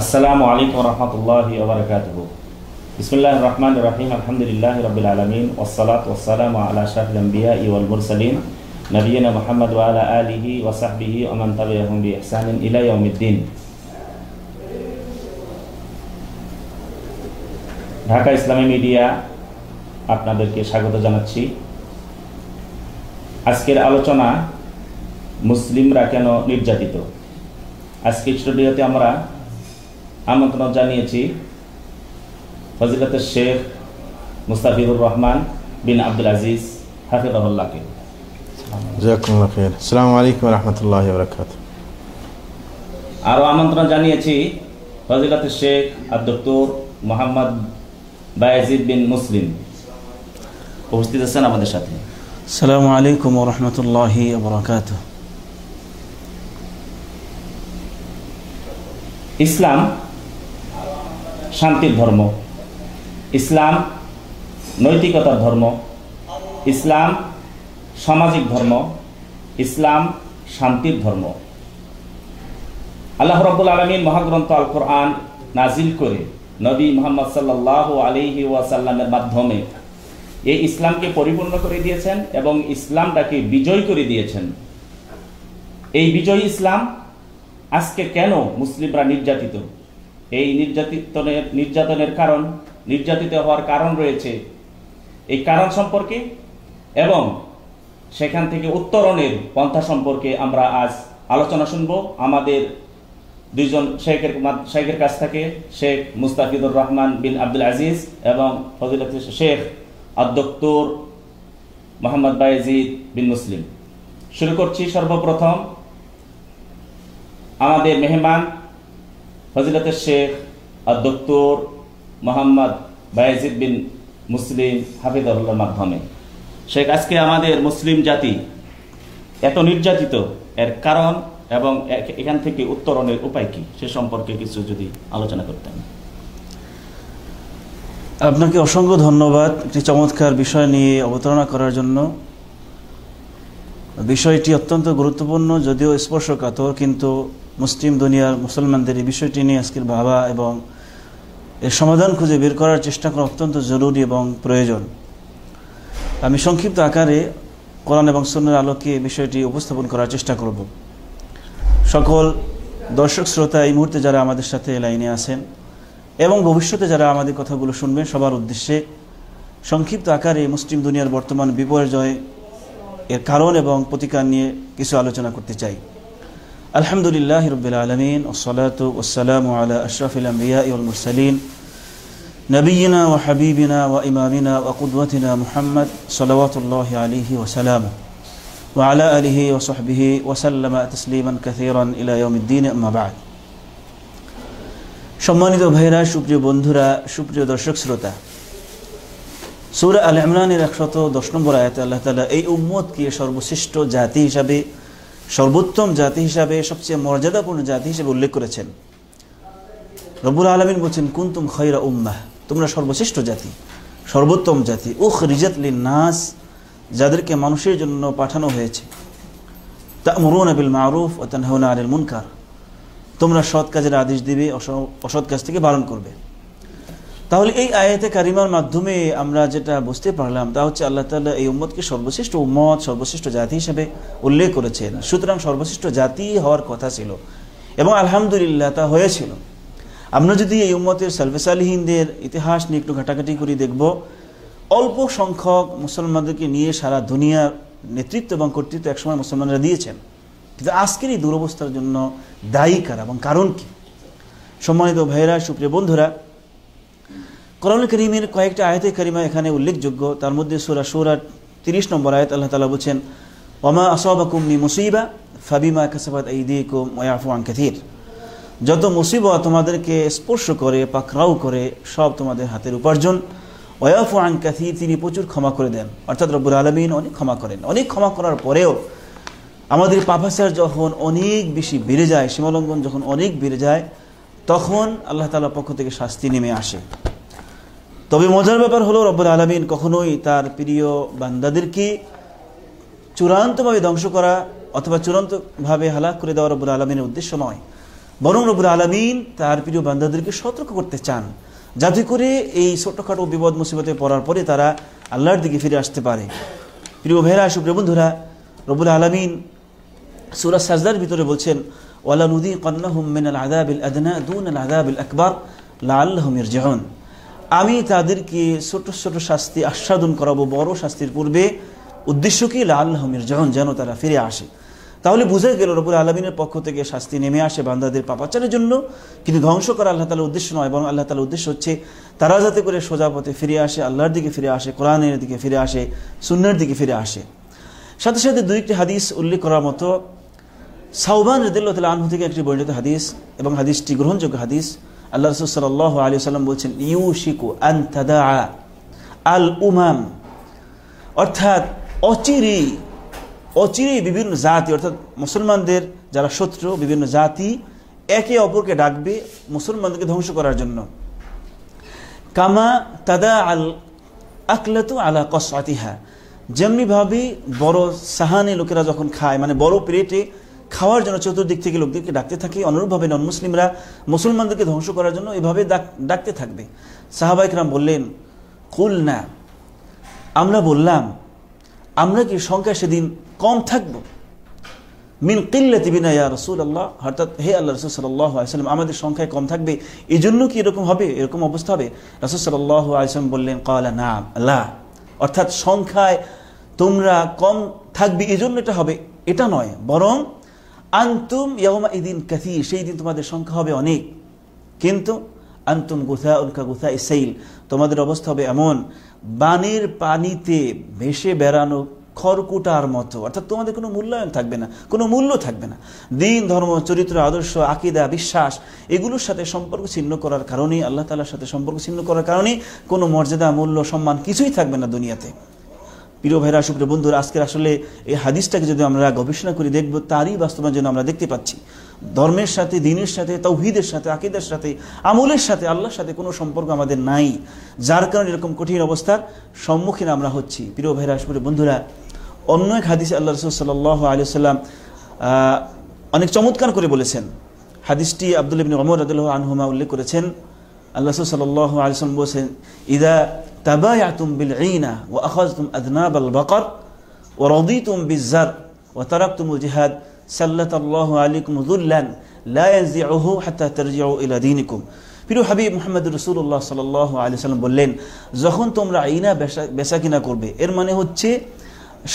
আসসালামু আলাইকুম রহমতুল্লাহি ওবরাকাতুহু বিসমিল্লাহির রহমানির রহিম আলহামদুলিল্লাহি রাব্বিল আলামিন ওয়াসসালাত ওয়াসসালামু আলা আশরাফিল আম্বিয়া ওয়াল মুরসালিন নবিয়িনা মুহাম্মদ ওয়া আলা আলিহি ওয়া সাহবিহি ওয়া মান তাবিআহুম বিইহসানিন ইলা ইয়াউমিদ্দিন ঢাকা ইসলামী মিডিয়া আপনাদেরকে স্বাগত জানাচ্ছি। আজকের আলোচনা মুসলিমরা কেন নির্যাতিত? আজকে স্টুডিওতে আমরা আমন্ত্রণ জানিয়েছি ফজিলতের শেখ মুস্তাফিজুর রহমান বিন আব্দুল আজিজ হাফিজাহুল্লাহকে। আরও আমন্ত্রণ জানিয়েছি ফজিলত শেখ আব্দুর মোহাম্মদ বায়াজিদ বিন মুসলিম। উপস্থিত আছেন আমাদের সাথে। আসসালামু আলাইকুম রহমতুল্লাহ ইসলাম শান্তির ধর্ম। ইসলাম নৈতিকতার ধর্ম। ইসলাম সামাজিক ধর্ম। ইসলাম শান্তির ধর্ম। আল্লাহ রব্বুল আলমিন মহাগ্রন্থ আল কোরআন নাজিল করে নবী মোহাম্মদ সাল্লাহ আলিহি ওয়াসাল্লামের মাধ্যমে এই ইসলামকে পরিপূর্ণ করে দিয়েছেন এবং ইসলামটাকে বিজয় করে দিয়েছেন। এই বিজয় ইসলাম আজকে কেন মুসলিমরা নির্যাতিত? এই নির্যাতিতনের, নির্যাতনের কারণ, নির্যাতিত হওয়ার কারণ রয়েছে। এই কারণ সম্পর্কে এবং সেখান থেকে উত্তরণের পন্থা সম্পর্কে আমরা আজ আলোচনা শুনব। আমাদের দুইজন শেখের শেখের কাছ থেকে শেখ মুস্তাফিদুর রহমান বিন আব্দুল আজিজ এবং ফজিলত শেখ আব্দুর মোহাম্মদ বায়েজিদ বিন মুসলিম। শুরু করছি সর্বপ্রথম। আমাদের মেহমান ফজিলতের শেখ আব্দুর মোহাম্মদ বায়েজিদ বিন মুসলিম হাফিদুল্লাহর মাধ্যমে। শেখ, আজকে আমাদের মুসলিম জাতি এত নির্যাতিত, এর কারণ এবং এখান থেকে উত্তরণের উপায় কি? সে সম্পর্কে কিছু যদি আলোচনা করতেন। আপনাকে অসংখ্য ধন্যবাদ একটি চমৎকার বিষয় নিয়ে অবতারণা করার জন্য। বিষয়টি অত্যন্ত গুরুত্বপূর্ণ, যদিও স্পর্শকাতর, কিন্তু মুসলিম দুনিয়ার মুসলমানদের এই বিষয়টি নিয়ে আজকের ভাবা এবং এর সমাধান খুঁজে বের করার চেষ্টা করা অত্যন্ত জরুরি এবং প্রয়োজন। আমি সংক্ষিপ্ত আকারে কোরআন এবং সন্ন্যার আলোকে বিষয়টি উপস্থাপন করার চেষ্টা করব। সকল দর্শক শ্রোতা এই মুহূর্তে যারা আমাদের সাথে লাইনে আছেন এবং ভবিষ্যতে যারা আমাদের কথাগুলো শুনবেন, সবার উদ্দেশ্যে সংক্ষিপ্ত আকারে মুসলিম দুনিয়ার বর্তমান বিপর্যয় এর কারণ এবং প্রতিকার নিয়ে কিছু আলোচনা করতে চাই। আলহামদুলিল্লাহ রবিল আলমিন ওসলাত ওসালাম আলা আশরাফিল আম্বিয়া ইউল মুরসালিন নবীনা ও হাবিবিনা ও ইমামিনা ও কুদওয়াতিনা মুহাম্মদ সলাওয়াতুল্লাহ আলিহি ওসালাম وعلى آله وصحبه وسلم تسليما كثيرا إلى يوم الدين أما بعد সম্মানিত ভাইরা সুপ্রিয় বন্ধুরা সুপ্রিয় দর্শক শ্রোতা সূরা আল ইমরানের একশত দশ নম্বর আয়াতে আল্লাহ তাআলা এই উম্মতকে সর্বশ্রেষ্ঠ জাতি হিসাবে সর্বোত্তম জাতি হিসাবে, সবচেয়ে মর্যাদাপূর্ণ জাতি হিসেবে উল্লেখ করেছেন। রবুল আলমিন বলছেন, কুন্তুম খৈরা উম্মাহ? তোমরা সর্বশ্রেষ্ঠ জাতি, সর্বোত্তম জাতি। উখ রিজাত নাস যাদেরকে মানুষের জন্য পাঠানো হয়েছে। তা'মুরুনা বিল মারুফ ওয়া তানহাউনা আনিল মুনকার। তোমরা সৎ কাজের আদেশ দিবে, অস- অসৎ কাজ থেকে বারণ করবে। তাহলে এই আয়াতে কারিমার মাধ্যমে আমরা যেটা বুঝতে পারলাম, তা হচ্ছে আল্লাহ তাআলা এই উম্মতকে সর্বশ্রেষ্ঠ উম্মত, সর্বশ্রেষ্ঠ জাতি হিসেবে উল্লেখ করেছেন। সুতরাং সর্বশ্রেষ্ঠ জাতি হওয়ার কথা ছিল এবং আলহামদুলিল্লাহ তা হয়েছিল। আমরা যদি এই উম্মতের সালফেসালিহীনদের ইতিহাস নিয়ে একটু ঘাটাঘাটি করে দেখব, অল্প সংখ্যক মুসলমানদেরকে নিয়ে সারা দুনিয়ার নেতৃত্ব এবং কর্তৃত্ব একসময় মুসলমানরা দিয়েছেন। কিন্তু আজকের এই দুরবস্থার জন্য দায়ী কারা এবং কারণ কি? সম্মানিত ভাইরা সুপ্রিয় বন্ধুরা কোরআন করিমের কয়েকটা আয়াতে করিমা এখানে উল্লেখযোগ্য। তার মধ্যে সুরা সুরা তিরিশ নম্বর আয়াত আল্লাহ তালা বলছেন, ওমা আসাবাকুম মি মুসিবা, ফাবিমা কাসাবাত ঈদিকুম ওয়াফু আন কাথির যত মুসিবা তোমাদেরকে স্পর্শ করে পাকরাও করে, সব তোমাদের হাতের উপার্জন। ওয়াফু আন কাথির তিনি প্রচুর ক্ষমা করে দেন। অর্থাৎ রব্বুল আলমিন অনেক ক্ষমা করেন। অনেক ক্ষমা করার পরেও আমাদের পাপাচার যখন অনেক বেশি বেড়ে যায়, সীমালঙ্ঘন যখন অনেক বেড়ে যায়, তখন আল্লাহ তালার পক্ষ থেকে শাস্তি নেমে আসে। তবে মজার ব্যাপার হলো রব্বুল আলমিন কখনোই তার প্রিয় বান্দাদেরকে চূড়ান্তভাবে ধ্বংস করা অথবা চূড়ান্তভাবে হালাক করে দেওয়া রব্বুল আলমিনের উদ্দেশ্য নয়। বরং রবুল আলমিন তার প্রিয় বান্দাদেরকে সতর্ক করতে চান, যাতে করে এই ছোটখাটো বিপদ মুসিবতে পড়ার পরে তারা আল্লাহর দিকে ফিরে আসতে পারে। প্রিয় ভেরা সুপ্রিয় বন্ধুরা রবুল আলমিন সুরা সাজদার ভিতরে বলছেন ওয়ালা নুদি কন্নাহুম মিনাল আদাবিল আদনা দুন আল আদাবিল আকবর লাল্লাহুম ইরজিউন। আমি তাদেরকে ছোট ছোট শাস্তি আস্বাদন করাবো, বড় শাস্তির পূর্বে উদ্দেশ্য কি? লাল্লাহুম ইরজিউন যেন তারা ফিরে আসে। তাহলে বুঝে গেল রবুল আলমিনের পক্ষ থেকে শাস্তি নেমে আসে বান্দাদের পাপাচারের জন্য। কিন্তু ধ্বংস করা আল্লাহ তালার উদ্দেশ্য নয় এবং আল্লাহ তালার উদ্দেশ্য হচ্ছে তারা যাতে করে সোজা পথে ফিরে আসে, আল্লাহর দিকে ফিরে আসে, কোরআনের দিকে ফিরে আসে সুন্নার দিকে ফিরে আসে। সাথে সাথে দুই একটি হাদিস উল্লেখ করার মতো। সাউবান রদুল্লাহ আনহু থেকে একটি বর্ণিত হাদিস এবং হাদিসটি গ্রহণযোগ্য হাদিস। আল্লাহ রসুল সাল্লাহ আলী সাল্লাম বলছেন ইউ শিকু আন আল উমাম অর্থাৎ অচিরি অচিরে বিভিন্ন জাতি, অর্থাৎ মুসলমানদের যারা শত্রু, বিভিন্ন জাতি একে অপরকে ডাকবে মুসলমানদেরকে ধ্বংস করার জন্য। কামা তাদা আল আকলাতু আলা কসাতিহা যেমনিভাবে বড় সাহানি লোকেরা যখন খায় মানে বড় প্লেটে খাওয়ার জন্য চতুর্দিক থেকে লোকদেরকে ডাকতে থাকে। অনুরূপভাবে নন মুসলিমরা মুসলমানদেরকে ধ্বংস করার জন্য এভাবে ডাকতে থাকবে। সাহাবাইকরাম বললেন কুল না আমরা বললাম, আমরা কি সংখ্যা সেদিন কম থাকব? মিন কিল্লাতি বিনা ইয়া রসুল আল্লাহ অর্থাৎ হে আল্লাহ রসুল সাল্লাহ আলসালাম আমাদের সংখ্যায় কম থাকবে। এই জন্য কি এরকম হবে? এরকম অবস্থা হবে? রসুল সাল্লাহ আলসালাম বললেন কলা না আল্লাহ অর্থাৎ সংখ্যায় তোমরা কম থাকবে। এই জন্য এটা হবে। এটা নয়, বরং আন্তুম ইয়ামা ইদিন কাথি সেই দিন তোমাদের সংখ্যা হবে অনেক। কিন্তু আন্তুম গুথা উল্কা গুথা ইসাইল তোমাদের অবস্থা হবে এমন, বানের পানিতে ভেসে বেড়ানো খড়কুটার মতো। অর্থাৎ তোমাদের কোনো মূল্যায়ন থাকবে না, কোনো মূল্য থাকবে না। দিন, ধর্ম, চরিত্র, আদর্শ, আকিদা, বিশ্বাস, এগুলোর সাথে সম্পর্ক ছিন্ন করার কারণে আল্লাহ তালার সাথে সম্পর্ক ছিন্ন করার কারণে কোনো মর্যাদা, মূল্য, সম্মান কিছুই থাকবে না দুনিয়াতে। প্রিয় ভাইরা, সুপ্রিয় বন্ধুরা, আজকের আসলে এই হাদিসটাকে যদি আমরা গবেষণা করে দেখব, তারই বাস্তবায়ন যেন আমরা দেখতে পাচ্ছি। ধর্মের সাথে, দিনের সাথে, তৌহিদের সাথে, আকিদের সাথে, আমলের সাথে, আল্লাহর সাথে কোনো সম্পর্ক আমাদের নাই। যার কারণে এরকম কঠিন অবস্থার সম্মুখীন আমরা হচ্ছি। প্রিয় ভাইরা, সুপ্রিয় বন্ধুরা, অন্য এক হাদিস আল্লাহ রসুল সাল্লাহ আলী সাল্লাম অনেক চমৎকার করে বলেছেন। হাদিসটি আব্দুল অমর আদুল্লাহ আনহুমা উল্লেখ করেছেন আল্লাহ সাল্লাহ আলিয়াল্লাম বলছেন, ইদা তাবায়াতুম বিল ঈনা ও আখাজতুম আদনাব আল বকর ও রদিতুম বিজার ও তারাকতুমুল জিহাদ, সাল্লাতাল্লাহু আলাইকুম যুল্লান, লা ইয়ানজিউহু হাত্তা তারজিউ ইলা দীনিকুম। প্রিয় হাবিব মুহাম্মদ রাসূলুল্লাহ সাল্লাল্লাহু আলাইহি সাল্লাম বললেন, যখন তোমরা আইনা বেচা কিনা করবে, এর মানে হচ্ছে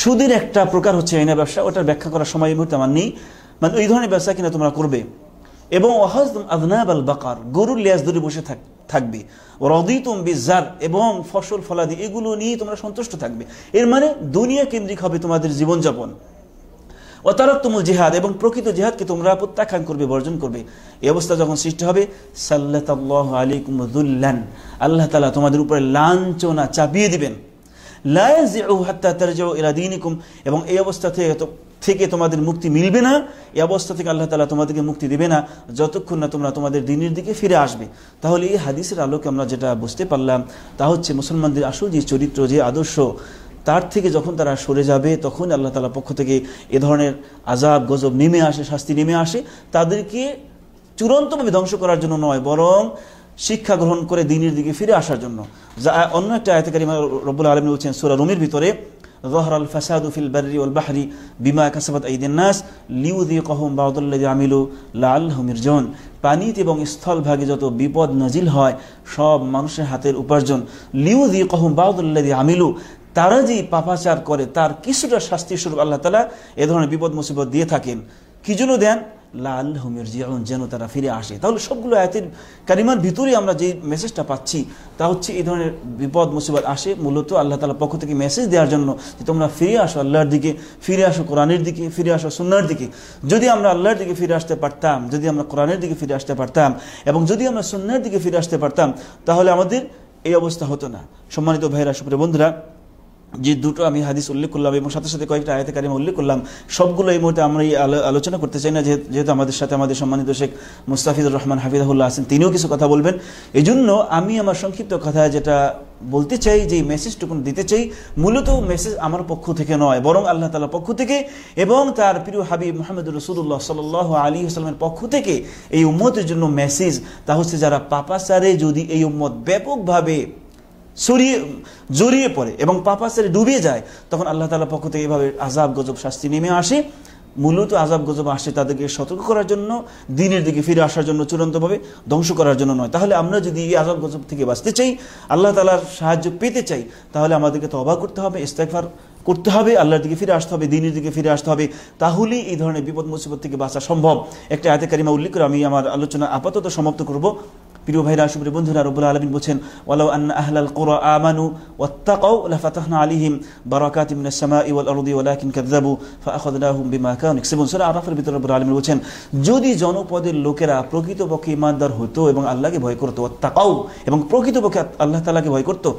সুদের একটা প্রকার হচ্ছে আইনা ব্যবসা, ওটার ব্যাখ্যা করার সময় মুহূর্তে আমার নেই। মানে ওই ধরনের ব্যবসা কিনা তোমরা করবে। এবং ওয়াহাজতুম আদনাব আল বাকার গরুর লেজ ধরে বসে থাক থাকবে। রদিতুম বিজার এবং ফসল ফলাদি, এগুলো নিয়ে তোমরা সন্তুষ্ট থাকবে। এর মানে দুনিয়া কেন্দ্রিক হবে তোমাদের জীবনযাপন। অতারক্তমুল জিহাদ, এবং প্রকৃত জিহাদকে তোমরা প্রত্যাখ্যান করবে, বর্জন করবে। এই অবস্থা যখন সৃষ্টি হবে সাল্লাহ আলিকুমুল্লান আল্লাহ তালা তোমাদের উপরে লাঞ্ছনা চাপিয়ে দিবেন। এবং এই অবস্থা থেকে থেকে তোমাদের মুক্তি মিলবে না এই অবস্থা থেকে আল্লাহ তালা তোমাদেরকে মুক্তি দেবে না। যতক্ষণ না তোমরা তোমাদের দিনের দিকে ফিরে আসবে। তাহলে এই হাদিসের আলোকে আমরা যেটা বুঝতে পারলাম, তা হচ্ছে মুসলমানদের আসল যে চরিত্র, যে আদর্শ, তার থেকে যখন তারা সরে যাবে, তখন আল্লাহ তালা পক্ষ থেকে এ ধরনের আজাব গজব নেমে আসে, শাস্তি নেমে আসে। তাদেরকে চূড়ান্তভাবে ধ্বংস করার জন্য নয়, বরং শিক্ষা গ্রহণ করে দিনের দিকে ফিরে আসার জন্য। যা অন্য একটা আয়তকারী রব্বুল আলম বলছেন, সুরা রুমির ভিতরে ظهر الفساد في البر والبحر بما كسبت أيدي الناس ليذيقهم بعض الذي عملوا لعلهم يرجعون পানিতে এবং স্থলভাগে যত বিপদ নাজিল হয় সব মানুষের হাতের উপার্জন লিউদি কহম বাউদুল্লাদি আমিলু তারা যে পাপাচার করে তার কিছুটা শাস্তি স্বরূপ আল্লাহ তালা এ ধরনের বিপদ মুসিবত দিয়ে থাকেন কি জন্য দেন যেন তারা ফিরে আসে। তাহলে সবগুলো আয়াতের কারিমার ভিতরে আমরা যে মেসেজটা পাচ্ছি, তা হচ্ছে এই ধরনের বিপদ, মুসিবত আসে, মূলত আল্লাহ তালার পক্ষ থেকে মেসেজ দেওয়ার জন্য যে তোমরা ফিরে আসো আল্লাহর দিকে, ফিরে আসো কোরআনের দিকে, ফিরে আসো সুন্নার দিকে। যদি আমরা আল্লাহর দিকে ফিরে আসতে পারতাম, যদি আমরা কোরআনের দিকে ফিরে আসতে পারতাম, এবং যদি আমরা সুন্নার দিকে ফিরে আসতে পারতাম, তাহলে আমাদের এই অবস্থা হতো না। সম্মানিত ভাইরা সুপ্রিয় বন্ধুরা যে দুটো আমি হাদিস উল্লেখ করলাম এবং সাথে সাথে কয়েকটা আয়াতে কারিমা উল্লেখ করলাম, সবগুলো এই মুহূর্তে আমরা এই আলো- আলোচনা করতে চাই না। যেহে- যেহেতু আমাদের সাথে আমাদের সম্মানিত শেখ মুস্তাফিজুর রহমান হাফিজাহুল্লাহ আছেন, তিনিও কিছু কথা বলবেন। এই জন্য আমি আমার সংক্ষিপ্ত কথা যেটা বলতে চাই, যে মেসেজটুকু দিতে চাই, মূলত মেসেজ আমার পক্ষ থেকে নয়, বরং আল্লাহ তালার পক্ষ থেকে এবং তার প্রিয় হাবিব মোহাম্মদ রসুল্লাহ সাল আলী আসলামের পক্ষ থেকে এই উম্মতের জন্য মেসেজ তা হচ্ছে, যারা পাপাচারে যদি এই উম্মত ব্যাপকভাবে ছড়িয়ে, জড়িয়ে পড়ে এবং পাপা পাপাচারে ডুবে যায়, তখন আল্লাহ তালার পক্ষ থেকে এভাবে আজাব গজব শাস্তি নেমে আসে। মূলত আজাব গজব আসে তাদেরকে সতর্ক করার জন্য, দিনের দিকে ফিরে আসার জন্য চূড়ান্তভাবে ধ্বংস করার জন্য নয়। তাহলে আমরা যদি এই আজাব গজব থেকে বাঁচতে চাই, আল্লাহ তালার সাহায্য পেতে চাই, তাহলে আমাদেরকে তো অবাক করতে হবে ইস্তেকফার করতে হবে, আল্লাহর দিকে ফিরে আসতে হবে, দিনের দিকে ফিরে আসতে হবে। তাহলেই এই ধরনের বিপদ মুসিবত থেকে বাঁচা সম্ভব। একটা আয়াতে কারিমা উল্লেখ করে আমি আমার আলোচনা আপাতত সমাপ্ত করব। প্রিয় ভাইরা, সুপ্রিয় বন্ধুরা, রব্বুল আলামিন বলছেন, ওয়ালাউ আন্না আহলাল কুরা আমানু ওয়াত্তাকাউ লাফাতাহনা আলাইহিম বারাকাতিম মিনাস সামাই ওয়াল আরদি ওয়ালাকিন কাযযাবু ফাআখাযনাহুম বিমা কানু ইয়াকসিবুন। সূরা আরাফের ভিতরে রব্বুল আলামিন বলছেন, যদি জনপদের লোকেরা প্রকৃতপক্ষে ঈমানদার হতো এবং আল্লাহকে ভয় করতো, ওয়াত্তাকাউ এবং প্রকৃতপক্ষে আল্লাহ তাআলাকে ভয় করতো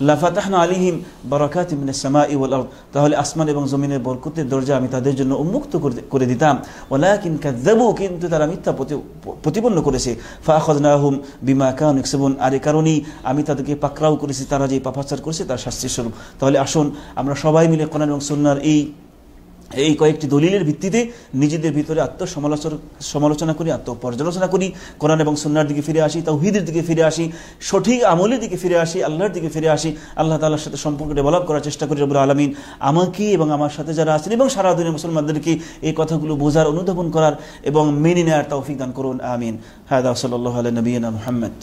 লাফাতাহনা আলিহিম বারাকাত মিনাস সামাই ওয়াল আরদ। তাহলে আসমান এবং জমিনের বরকতের দরজা আমি তাদের জন্য উন্মুক্ত করে- দিতাম। ওয়ালাকিন কাযযাবু, কিন্তু তারা মিথ্যা প্রতি- প্রতিপন্ন করেছে। ফাআখাযনাহুম বিমা কানু ইয়াকসিবুন। আর এই কারণেই আমি তাদেরকে পাকড়াও করেছি, তারা যে পাপাচার করেছে তার শাস্তি স্বরূপ তাহলে আসুন, আমরা সবাই মিলে কোরআন এবং সুন্নাহর এই এই কয়েকটি দলিলের ভিত্তিতে নিজেদের ভিতরে আত্মসমালোচনা সমালোচনা করি, আত্মপর্যালোচনা করি, কোরআন এবং সুন্নার দিকে ফিরে আসি, তাওহীদের দিকে ফিরে আসি, সঠিক আমলের দিকে ফিরে আসি, আল্লাহর দিকে ফিরে আসি, আল্লাহ তাআলার সাথে সম্পর্ক ডেভেলপ করার চেষ্টা করি রবুল আলমিন। আমাকে এবং আমার সাথে যারা আছেন এবং সারা দুনিয়া মুসলমানদেরকে এই কথাগুলো বোঝার, অনুধাবন করার এবং মেনে নেওয়ার তৌফিক দান করুন, আমিন। হায়দা সাল্লাহ আলাই নবীনা মোহাম্মদ।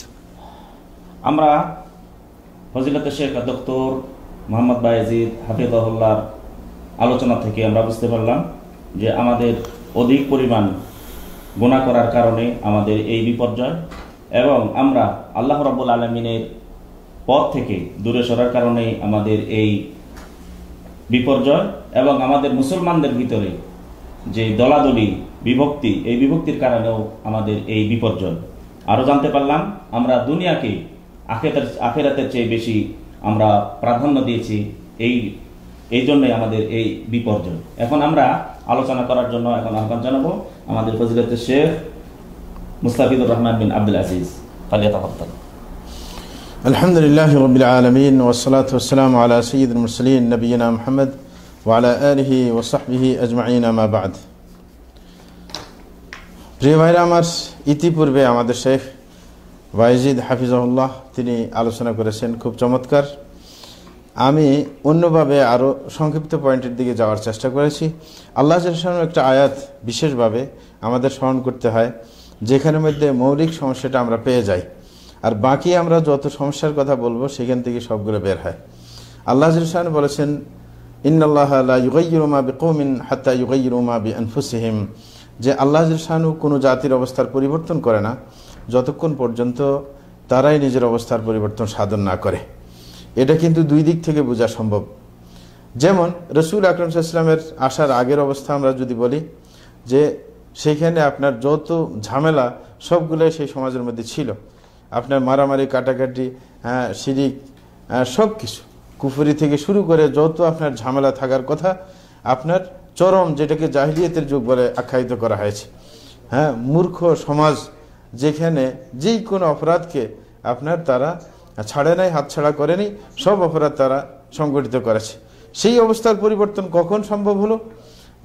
আমরা ফজিলত শেখ ডক্টর মোহাম্মদ বায়েজিদ হাফিজাহুল্লাহর আলোচনা থেকে আমরা বুঝতে পারলাম যে আমাদের অধিক পরিমাণ গুণা করার কারণে আমাদের এই বিপর্যয় এবং আমরা আল্লাহ রব্বুল আলমিনের পথ থেকে দূরে সরার কারণে আমাদের এই বিপর্যয় এবং আমাদের মুসলমানদের ভিতরে যে দলাদলি, বিভক্তি, এই বিভক্তির কারণেও আমাদের এই বিপর্যয়। আরও জানতে পারলাম, আমরা দুনিয়াকে আখেরাতের চেয়ে বেশি আমরা প্রাধান্য দিয়েছি এই এই জন্যই আমাদের এই বিপর্যয় এখন আমরা আলোচনা করার জন্য এখন আহ্বান জানাবো আমাদের ফজিলতের শেখ মুস্তাফিদুর রহমান বিন আব্দুল আজিজ ফালিয়া তাফাদ্দাল الحمد لله رب العالمين والصلاة والسلام على سيد المرسلين نبينا محمد وعلى آله وصحبه أجمعين ما بعد প্রিয় ভাইরা আমার ইতিপূর্বে আমাদের শেখ ওয়াইজিদ হাফিজাহুল্লাহ তিনি আলোচনা করেছেন খুব চমৎকার আমি অন্যভাবে আরও সংক্ষিপ্ত পয়েন্টের দিকে যাওয়ার চেষ্টা করেছি। আল্লাহ জালার একটা আয়াত বিশেষভাবে আমাদের স্মরণ করতে হয়, যেখানের মধ্যে মৌলিক সমস্যাটা আমরা পেয়ে যাই। আর বাকি আমরা যত সমস্যার কথা বলব, সেখান থেকে সবগুলো বের হয়। আল্লাহ জালান বলেছেন ইন্নআল্লাহ ইউগাইরুমা বি কৌমিন হাত্তা ইউগাইরুমা বি আনফুসিহিম যে আল্লাহ শাহানু কোনো জাতির অবস্থার পরিবর্তন করে না, যতক্ষণ পর্যন্ত তারাই নিজের অবস্থার পরিবর্তন সাধন না করে। এটা কিন্তু দুই দিক থেকে বোঝা সম্ভব। যেমন রসুল আকরম সাল্লামের আসার আগের অবস্থা আমরা যদি বলি, যে সেইখানে আপনার যত ঝামেলা, সবগুলোই সেই সমাজের মধ্যে ছিল। আপনার মারামারি, কাটাকাটি হ্যাঁ শিরিক সব কিছু কুফুরি থেকে শুরু করে যত আপনার ঝামেলা থাকার কথা, আপনার চরম যেটাকে জাহিলিয়তের যুগ বলে আখ্যায়িত করা হয়েছে। হ্যাঁ মূর্খ সমাজ যেখানে যেই কোনো অপরাধকে আপনার তারা ছাড়ে নাই হাতছাড়া করেনি সব অপরাধ তারা সংগঠিত করেছে। সেই অবস্থার পরিবর্তন কখন সম্ভব হলো?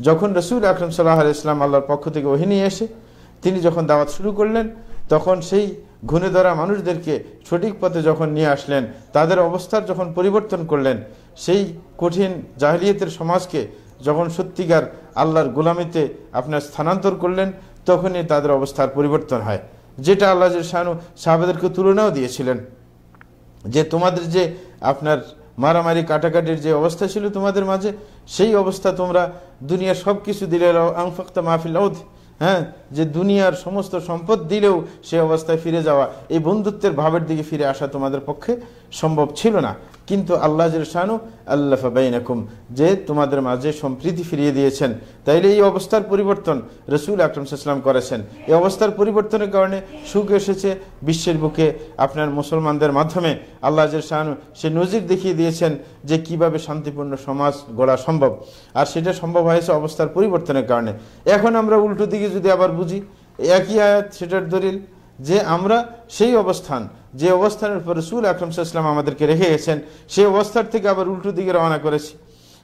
যখন রসুল আকরম সাল্লাহ ইসলাম আল্লাহর পক্ষ থেকে ওহিনী এসে তিনি যখন দাওয়াত শুরু করলেন, তখন সেই ঘুণে ধরা মানুষদেরকে সঠিক পথে যখন নিয়ে আসলেন, তাদের অবস্থার যখন পরিবর্তন করলেন, সেই কঠিন জাহলিয়তের সমাজকে যখন সত্যিকার আল্লাহর গোলামিতে আপনার স্থানান্তর করলেন, তখনই তাদের অবস্থার পরিবর্তন হয়। যেটা আল্লাহ শাহানু সাহাবেদেরকে তুলনাও দিয়েছিলেন। যে তোমাদের যে আপনার মারামারি, কাটাকাটির যে অবস্থা ছিল তোমাদের মাঝে, সেই অবস্থা তোমরা দুনিয়ার সব কিছু দিলে আংফাক্তা মাহফিল হ্যাঁ? যে দুনিয়ার সমস্ত সম্পদ দিলেও সে অবস্থায় ফিরে যাওয়া, এই বন্ধুত্বের ভাবের দিকে ফিরে আসা তোমাদের পক্ষে সম্ভব ছিল না। কিন্তু আল্লাহ শাহানু আল্লাহ বাইনাকুম, যে তোমাদের মাঝে সম্প্রীতি ফিরিয়ে দিয়েছেন। তাইলে এই অবস্থার পরিবর্তন রসুল আকরম সাল্লাম করেছেন। এই অবস্থার পরিবর্তনের কারণে সুখ এসেছে বিশ্বের বুকে আপনার মুসলমানদের মাধ্যমে। আল্লাহ শাহানু সে নজির দেখিয়ে দিয়েছেন যে কীভাবে শান্তিপূর্ণ সমাজ গড়া সম্ভব। আর সেটা সম্ভব হয়েছে অবস্থার পরিবর্তনের কারণে। এখন আমরা উল্টো দিকে যদি আবার বুঝি, একই আয়াত, সেটার দলিল যে আমরা সেই অবস্থান, যে অবস্থানের পর রসুল আকরম সাল্লাম আমাদেরকে রেখে গেছেন সেই অবস্থার থেকে আবার উল্টো দিকে রওনা করেছি।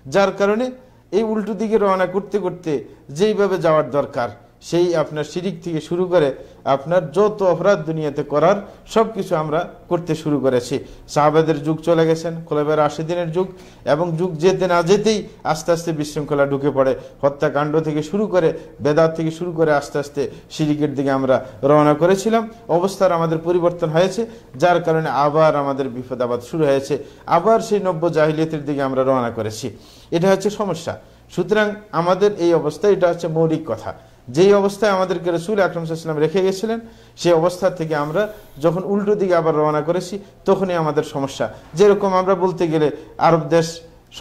যার কারণে এই উল্টো দিকে রওনা করতে করতে যেইভাবে যাওয়ার দরকার সেই আপনার শিরিক থেকে শুরু করে আপনার যত অপরাধ দুনিয়াতে করার সব কিছু আমরা করতে শুরু করেছি। সাহাবাদের যুগ চলে গেছেন খোলাবের আশি দিনের যুগ এবং যুগ যেতে না যেতেই আস্তে আস্তে বিশৃঙ্খলা ঢুকে পড়ে। হত্যাকাণ্ড থেকে শুরু করে, বেদাত থেকে শুরু করে আস্তে আস্তে শিরিকের দিকে আমরা রওনা করেছিলাম। অবস্থার আমাদের পরিবর্তন হয়েছে, যার কারণে আবার আমাদের বিপদ আবাদ শুরু হয়েছে। আবার সেই নব্য জাহিলিয়তের দিকে আমরা রওনা করেছি। এটা হচ্ছে সমস্যা। সুতরাং আমাদের এই অবস্থা, এটা হচ্ছে মৌলিক কথা। যেই অবস্থায় আমাদেরকে রসুল আকরম সাল্লাম রেখে গেছিলেন, সেই অবস্থা থেকে আমরা যখন উল্টো দিকে আবার রওনা করেছি, তখনই আমাদের সমস্যা। যেরকম আমরা বলতে গেলে আরব দেশ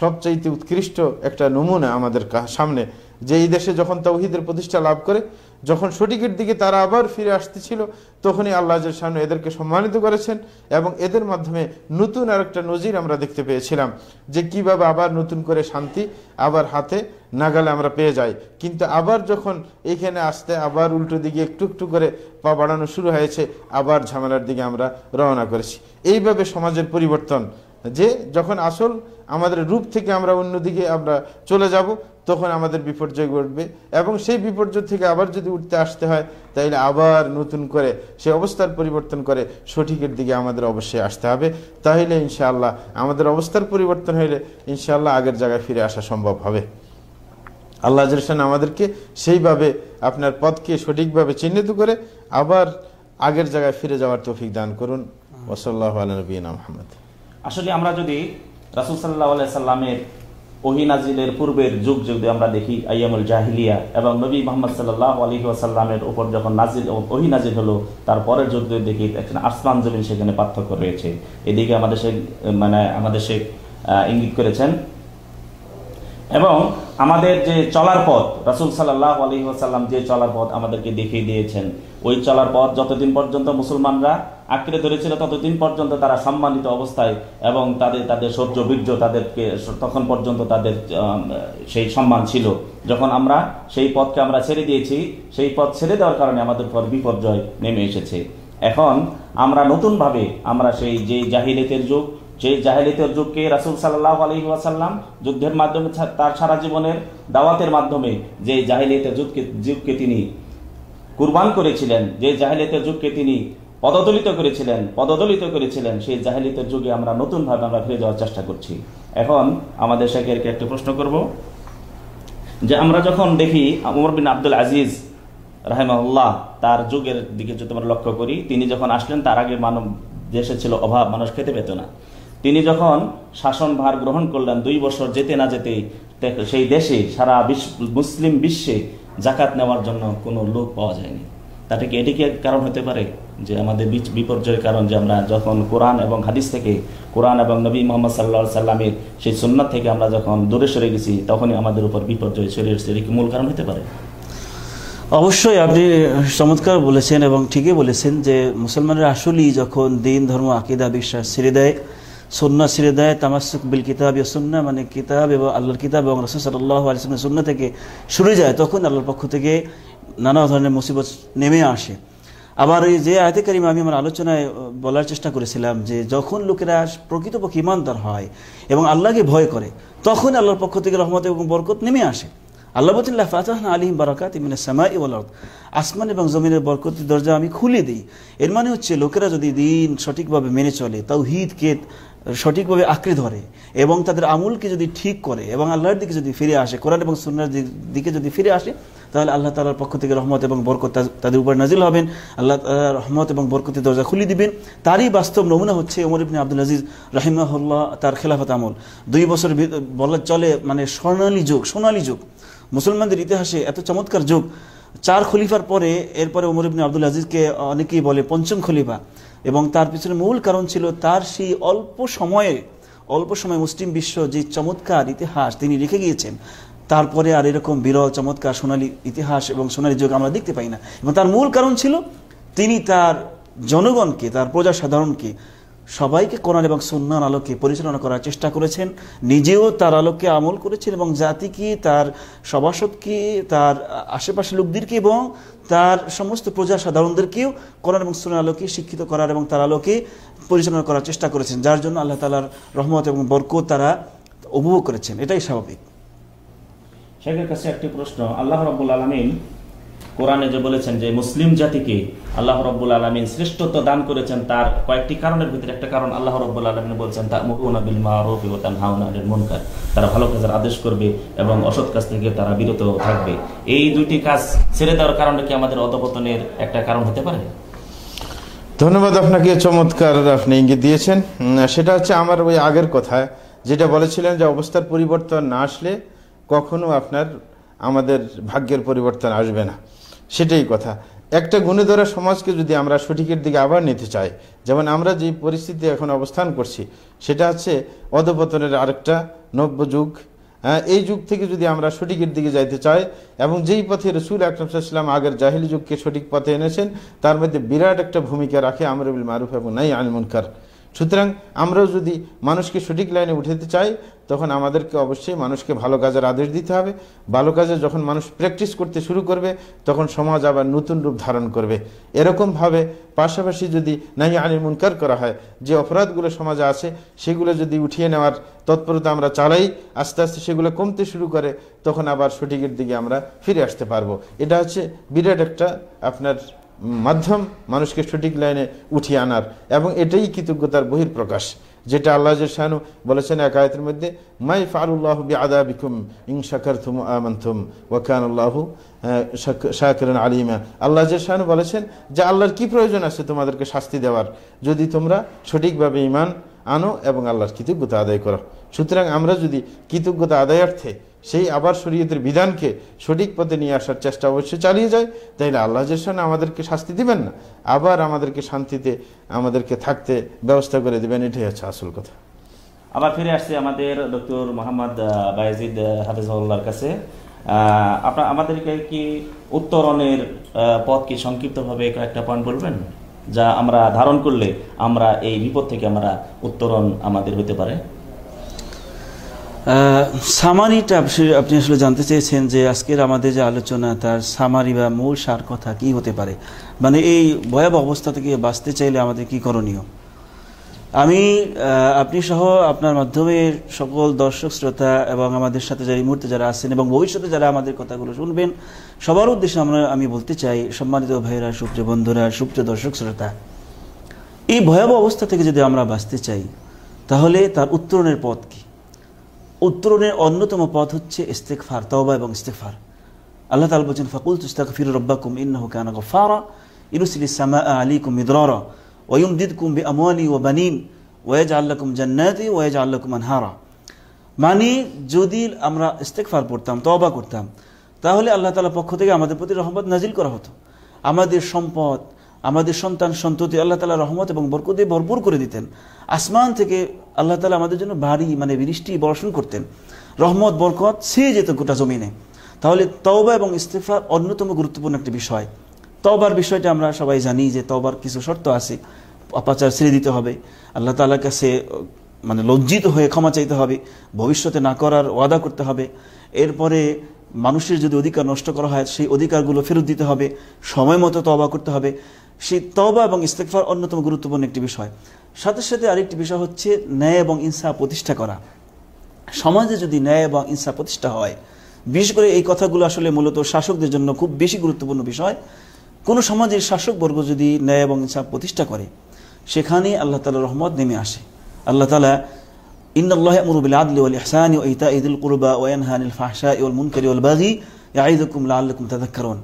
সবচাইতে উৎকৃষ্ট একটা নমুনা আমাদের সামনে। যে এই দেশে যখন তৌহিদের প্রতিষ্ঠা লাভ করে যখন সঠিকের দিকে তারা আবার ফিরে আসতেছিল, তখনই আল্লাহ সামনে এদেরকে সম্মানিত করেছেন এবং এদের মাধ্যমে নতুন আর একটা নজির আমরা দেখতে পেয়েছিলাম যে কীভাবে আবার নতুন করে শান্তি আবার হাতে নাগালে আমরা পেয়ে যাই। কিন্তু আবার যখন এখানে আসতে আবার উল্টো দিকে একটু একটু করে পা বাড়ানো শুরু হয়েছে, আবার ঝামেলার দিকে আমরা রওনা করেছি। এইভাবে সমাজের পরিবর্তন, যে যখন আসল আমাদের রূপ থেকে আমরা অন্যদিকে আমরা চলে যাব তখন আমাদের বিপর্যয় ঘটবে। এবং সেই বিপর্যয় থেকে আবার যদি উঠতে আসতে হয়, তাইলে আবার নতুন করে সেই অবস্থার পরিবর্তন করে সঠিকের দিকে আমাদের অবশ্যই আসতে হবে। তাহলে ইনশাআল্লাহ আমাদের অবস্থার পরিবর্তন হইলে ইনশাআল্লাহ আগের জায়গায় ফিরে আসা সম্ভব হবে। আল্লাহ আমাদেরকে সেইভাবে আপনার পথকে সঠিকভাবে চিহ্নিত করে আবার আগের জায়গায় ফিরে যাওয়ার তৌফিক দান করুন। ওসল্লাহ আলনবীনা মোহাম্মদ। আসলে আমরা যদি রাসুল সাল্লাহ সাল্লামের ওহিনাজিলের পূর্বের যুগ যদি আমরা দেখি, আইয়ামুল জাহিলিয়া এবং নবী মোহাম্মদ সাল্লাহ আলী আসাল্লামের উপর যখন নাজিল ওহিনাজিল হলো, তার পরের যুগ যদি দেখি এখানে আসমান জমিন সেখানে পার্থক্য রয়েছে। এদিকে আমাদের সে মানে আমাদের সে ইঙ্গিত করেছেন এবং আমাদের যে চলার পথ, রাসুল সাল্লাহ আলী যে চলার পথ আমাদেরকে দেখিয়ে দিয়েছেন, ওই চলার পথ যতদিন পর্যন্ত মুসলমানরা আঁকড়ে ধরেছিল, ততদিন পর্যন্ত তারা সম্মানিত অবস্থায় এবং তাদের তাদের সৌর্য বীর্য তাদেরকে তখন পর্যন্ত তাদের সেই সম্মান ছিল। যখন আমরা সেই পথকে আমরা ছেড়ে দিয়েছি, সেই পথ ছেড়ে দেওয়ার কারণে আমাদের পর বিপর্যয় নেমে এসেছে। এখন আমরা নতুনভাবে আমরা সেই যে জাহিলিতের যুগ যে জাহেলিতের যুগকে রাসুল সাল্লাহ আলহি ওয়াসাল্লাম যুদ্ধের মাধ্যমে তার সারা জীবনের দাওয়াতের মাধ্যমে যে জাহিলিয়তের যুগকে যুগকে তিনি কুরবান করেছিলেন, যে জাহেলিয়তের যুগকে তিনি পদদলিত করেছিলেন পদদলিত করেছিলেন, সেই জাহেলিতের যুগে আমরা নতুনভাবে আমরা ফিরে যাওয়ার চেষ্টা করছি। এখন আমাদের শেখেরকে একটু প্রশ্ন করব যে আমরা যখন দেখি উমর বিন আব্দুল আজিজ রাহেমাল্লাহ তার যুগের দিকে যদি আমরা লক্ষ্য করি, তিনি যখন আসলেন, তার আগে মানব দেশে ছিল অভাব, মানুষ খেতে পেত না। তিনি যখন শাসনভার গ্রহণ করলেন, দুই বছর যেতে না যেতে সেই দেশে, সারা মুসলিম বিশ্বে জাকাত নেওয়ার জন্য কোনো লোক পাওয়া যায়নি। তাতে কি এটি কি কারণ হতে পারে? যে আমাদের বিপর্যয়ের কারণ যে আমরা যখন কোরআন এবং হাদিস থেকে, কোরআন এবং নবী মোহাম্মদ সাল্লা সাল্লামের সেই সুন্নাত থেকে আমরা যখন দূরে সরে গেছি, তখনই আমাদের উপর বিপর্যয় সরে এসেছে। এটি কি মূল কারণ হতে পারে? অবশ্যই আপনি চমৎকার বলেছেন এবং ঠিকই বলেছেন যে মুসলমানের আসলেই যখন দিন, ধর্ম, আকিদা, বিশ্বাস ছেড়ে দেয় সন্না ছেড়ে দেয় তামাসুক বিল কিতাব সন্না মানে কিতাব এবং আল্লাহর কিতাব এবং রসুল সাল্লাহ আলিসের সন্না থেকে সরে যায়, তখন আল্লাহর পক্ষ থেকে নানা ধরনের মুসিবত নেমে আসে। আবার এই যে আয়তে আমি আমার আলোচনায় বলার চেষ্টা করেছিলাম যে যখন লোকেরা প্রকৃতপক্ষে ইমানদার হয় এবং আল্লাহকে ভয় করে, তখন আল্লাহর পক্ষ থেকে রহমত এবং বরকত নেমে আসে। আল্লাহ বতুল্লাহ ফাতাহ আলিম বারাকাত ইমিনা সামা ইবলত আসমান এবং জমিনের বরকতির দরজা আমি খুলে দিই। এর মানে হচ্ছে, লোকেরা যদি দিন সঠিকভাবে মেনে চলে তাও হিদকে সঠিকভাবে আঁকড়ে ধরে এবং তাদের আমুলকে যদি ঠিক করে এবং আল্লাহর দিকে যদি ফিরে আসে, কোরআন এবং সুন্নার দিকে যদি ফিরে আসে, তাহলে আল্লাহ তালার পক্ষ থেকে রহমত এবং বরকত তাদের উপর নাজিল হবেন। আল্লাহ রহমত এবং বরকতের দরজা খুলে দিবেন। তারই বাস্তব নমুনা হচ্ছে ওমর ইবনে আব্দুল আজিজ রাহিমাহুল্লাহ তার খেলাফত আমল। দুই বছর বলা চলে মানে স্বর্ণালী যুগ, সোনালী যুগ। মুসলমানদের ইতিহাসে এত চমৎকার যুগ। চার খলিফার পরে, এরপরে ওমর ইবনে আব্দুল আজিজকে অনেকেই বলে পঞ্চম খলিফা। এবং তার পিছনে মূল কারণ ছিল তার সেই অল্প সময়ে, অল্প সময় মুসলিম বিশ্ব যে চমৎকার ইতিহাস তিনি রেখে গিয়েছেন, তারপরে আর এরকম বিরল, চমৎকার সোনালী ইতিহাস এবং সোনালী যুগ আমরা দেখতে পাই না। এবং তার মূল কারণ ছিল তিনি তার জনগণকে, তার প্রজা সাধারণকে সবাইকে কোরআন এবং সন্ন্যার আলোকে পরিচালনা করার চেষ্টা করেছেন, নিজেও তার আলোকে আমল করেছেন এবং জাতিকে, তার সভাসদকে, তার আশেপাশের লোকদেরকে এবং তার সমস্ত প্রজা সাধারণদেরকেও কোরআন এবং সুনার আলোকে শিক্ষিত করার এবং তার আলোকে পরিচালনা করার চেষ্টা করেছেন, যার জন্য আল্লাহ তালার রহমত এবং বরকত তারা উপভোগ করেছেন। এটাই স্বাভাবিক। শেখের কাছে একটি প্রশ্ন, আল্লাহ রব্বুল আলমিন কোরআনে যে বলেছেন যে মুসলিম জাতিকে আল্লাহ রব্বুল আলমিন শ্রেষ্ঠত্ব দান করেছেন, তার কয়েকটি কারণের ভিতরে একটা কারণ আল্লাহ রব্বুল আলমিন বলছেন তা মুকুনা বিল মারুফ ওয়া তানহাউনা আনিল মুনকার। তারা ভালো কাজের আদেশ করবে এবং অসৎ কাজ থেকে তারা বিরত থাকবে। এই দুইটি কাজ ছেড়ে দেওয়ার কারণে কি আমাদের অধপতনের একটা কারণ হতে পারে? ধন্যবাদ আপনাকে, চমৎকার আপনি ইঙ্গিত দিয়েছেন। সেটা হচ্ছে আমার ওই আগের কথা, যেটা বলেছিলেন যে অবস্থার পরিবর্তন না আসলে কখনো আপনার, আমাদের ভাগ্যের পরিবর্তন আসবে না। সেটাই কথা। একটা গুণে ধরা সমাজকে যদি আমরা সঠিকের দিকে আবার নিতে চাই যেমন আমরা যে পরিস্থিতি এখন অবস্থান করছি সেটা হচ্ছে অধপতনের আরেকটা নব্য যুগ। হ্যাঁ, এই যুগ থেকে যদি আমরা সঠিকের দিকে যাইতে চাই এবং যেই পথে রসুল আকরম আকরমসাল্লাম আগের জাহিলি যুগকে সঠিক পথে এনেছেন তার মধ্যে বিরাট একটা ভূমিকা রাখে আমরবিল মারুফ এবং নাই আল মুনকার। সুতরাং আমরাও যদি মানুষকে সঠিক লাইনে উঠাতে চাই তখন আমাদেরকে অবশ্যই মানুষকে ভালো কাজের আদেশ দিতে হবে। ভালো কাজে যখন মানুষ প্র্যাকটিস করতে শুরু করবে, তখন সমাজ আবার নতুন রূপ ধারণ করবে। এরকমভাবে পাশাপাশি যদি নাহি আনিল মুনকার করা হয়, যে অপরাধগুলো সমাজে আছে, সেগুলো যদি উঠিয়ে নেওয়ার তৎপরতা আমরা চালাই, আস্তে আস্তে সেগুলো কমতে শুরু করে, তখন আবার সঠিকের দিকে আমরা ফিরে আসতে পারব। এটা হচ্ছে বিরাট একটা আপনার মাধ্যম মানুষকে সঠিক লাইনে উঠিয়ে আনার। এবং এটাই কৃতজ্ঞতার বহির প্রকাশ যেটা আল্লাহ শাহানু বলেছেন এক আয়তের মধ্যে মাই ফারুল্লাহ বি আদা বিকুম ইং শাকর থুম আমন্থুম ওয়াকান আল্লাহ শাকর আলিমা। আল্লাহ শাহানু বলেছেন, যে আল্লাহর কি প্রয়োজন আছে তোমাদেরকে শাস্তি দেওয়ার? যদি তোমরা সঠিকভাবে ইমান আনো এবং আল্লাহর কৃতজ্ঞতা আদায় করো সুতরাং আমরা যদি কৃতজ্ঞতা আদায়ার্থে সেই আবার শরীয়তের বিধানকে সঠিক পথে নিয়ে আসার চেষ্টা অবশ্যই চালিয়ে যায় তাইলে আল্লাহ সামনে আমাদেরকে শাস্তি দিবেন না। আবার আমাদেরকে শান্তিতে আমাদেরকে থাকতে ব্যবস্থা করে দেবেন এটাই হচ্ছে আসল কথা। আবার ফিরে আসছি আমাদের ডক্টর মোহাম্মদ বায়েজিদ হাফিজউল্লাহর কাছে। আপনার আমাদেরকে কি উত্তরণের আহ, পথ কি সংক্ষিপ্তভাবে কয়েকটা পয়েন্ট বলবেন? যা আমরা ধারণ করলে আমরা এই বিপদ থেকে আমরা উত্তরণ আমাদের হতে পারে। সামারিটা আপনি- আসলে জানতে চেয়েছেন যে আজকের আমাদের যে আলোচনা, তার সামারি বা মূল সার কথা কি হতে পারে? মানে এই ভয়াবহ অবস্থা থেকে বাঁচতে চাইলে আমাদের কি করণীয়? আমি আপনি সহ আপনার মাধ্যমে সকল দর্শক, শ্রোতা এবং আমাদের সাথে যারা এই মুহূর্তে যারা আছেন এবং ভবিষ্যতে যারা আমাদের কথাগুলো শুনবেন, সবার উদ্দেশ্যে আমরা, আমি বলতে চাই, সম্মানিত ভাইয়েরা, সুপ্রিয় বন্ধুরা, সুপ্রিয় দর্শক, শ্রোতা, এই ভয়াবহ অবস্থা থেকে যদি আমরা বাঁচতে চাই, তাহলে তার উত্তরণের পথ কি? উত্তরণের অন্যতম পথ হচ্ছে ইস্তেকফার তওবা এবং ইস্তেকফার আল্লাহ তাআলা বলেন ফাকুল তুস্তাগফিরু রাব্বাকুম ইন্নাহু কানা গফারা ইরসিলিস সামাআ আলাইকুম মিদরারা। ওয়া ইউমদিদকুম বিআমওয়ালি ওয়া বানিন ওয়া ইয়াজআল লাকুম জান্নাতি ওয়া ইয়াজআল লাকুম আনহারা মানে যদি আমরা ইস্তেকফার পড়তাম, তওবা করতাম, তাহলে আল্লাহ তাআলার পক্ষ থেকে আমাদের প্রতি রহমত নাজিল করা হতো। আমাদের সম্পদ, আমাদের সন্তান সন্ততি আল্লাহ তালা রহমত এবং বরকত ভরপুর করে দিতেন। আসমান থেকে আল্লাহ তালা আমাদের জন্য ভারী মানে বৃষ্টি, বর্ষণ করতেন। রহমত, বরকত সে যেত গোটা জমিনে। তাহলে তওবা এবং ইস্তেফার অন্যতম গুরুত্বপূর্ণ একটি বিষয়। তওবার বিষয়টা আমরা সবাই জানি যে তবার কিছু শর্ত আছে, অপাচার ছেড়ে দিতে হবে। আল্লাহ তালার কাছে মানে লজ্জিত হয়ে ক্ষমা চাইতে হবে, ভবিষ্যতে না করার ওয়াদা করতে হবে। এরপরে মানুষের যদি অধিকার নষ্ট করা হয়, সেই অধিকারগুলো ফেরত দিতে হবে, সময় মতো তবা করতে হবে। সেই তবা এবং ইস্তেকফার অন্যতম গুরুত্বপূর্ণ একটি বিষয়। সাথে সাথে আরেকটি বিষয় হচ্ছে ন্যায় এবং ইনসাফ প্রতিষ্ঠা করা। সমাজে যদি ন্যায় এবং ইনসাফ প্রতিষ্ঠা হয়, বিশেষ করে এই কথাগুলো আসলে মূলত শাসকদের জন্য খুব বেশি গুরুত্বপূর্ণ বিষয়। কোনো সমাজের শাসকবর্গ যদি ন্যায় এবং ইনসাফ প্রতিষ্ঠা করে সেখানে আল্লাহ তালা রহমত নেমে আসে। আল্লাহ তালা তাযাক্কারুন।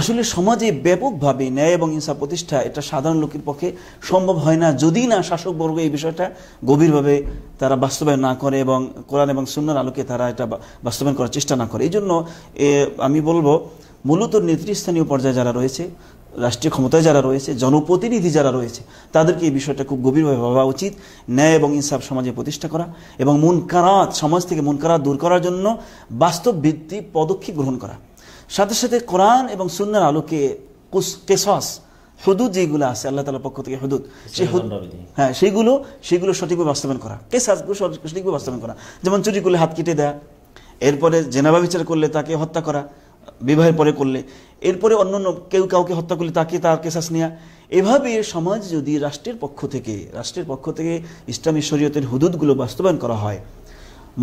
আসলে সমাজে ব্যাপকভাবে ন্যায় এবং ইনসাফ প্রতিষ্ঠা এটা সাধারণ লোকের পক্ষে সম্ভব হয় না, যদি না শাসকবর্গ এই বিষয়টা গভীরভাবে তারা বাস্তবায়ন না করে এবং কোরআন এবং সুন্নার আলোকে তারা এটা বাস্তবায়ন করার চেষ্টা না করে। এই জন্য আমি বলব মূলত নেতৃস্থানীয় পর্যায়ে যারা রয়েছে রাষ্ট্রীয় ক্ষমতায় যারা রয়েছে জনপ্রতিনিধি যারা রয়েছে তাদেরকে এই বিষয়টা খুব গভীরভাবে ভাবা উচিত। ন্যায় এবং ইনসাফ সমাজে প্রতিষ্ঠা করা এবং মুনকারাত সমাজ থেকে মুনকারাত দূর করার জন্য বাস্তব ভিত্তি পদক্ষেপ গ্রহণ করা। সাথে সাথে কোরআন এবং সুন্নার আলোকে কুস- কেসাস হুদুদ যেগুলো আছে আল্লাহ তালার পক্ষ থেকে হুদুদ সেই হুদ- হ্যাঁ সেইগুলো সেগুলো সঠিকভাবে বাস্তবায়ন করা। কেসাসগুলো সঠিকভাবে বাস্তবায়ন করা। যেমন চুরি করলে হাত কেটে দেয়া এরপরে জেনাবা বিচার করলে তাকে হত্যা করা বিবাহের পরে করলে, এরপরে অন্য অন্য কেউ কাউকে হত্যা করলে তাকে তার কেসাস নেওয়া এভাবে সমাজ যদি রাষ্ট্রের পক্ষ থেকে, রাষ্ট্রের পক্ষ থেকে ইসলামী শরীয়তের হুদুদগুলো বাস্তবায়ন করা হয়,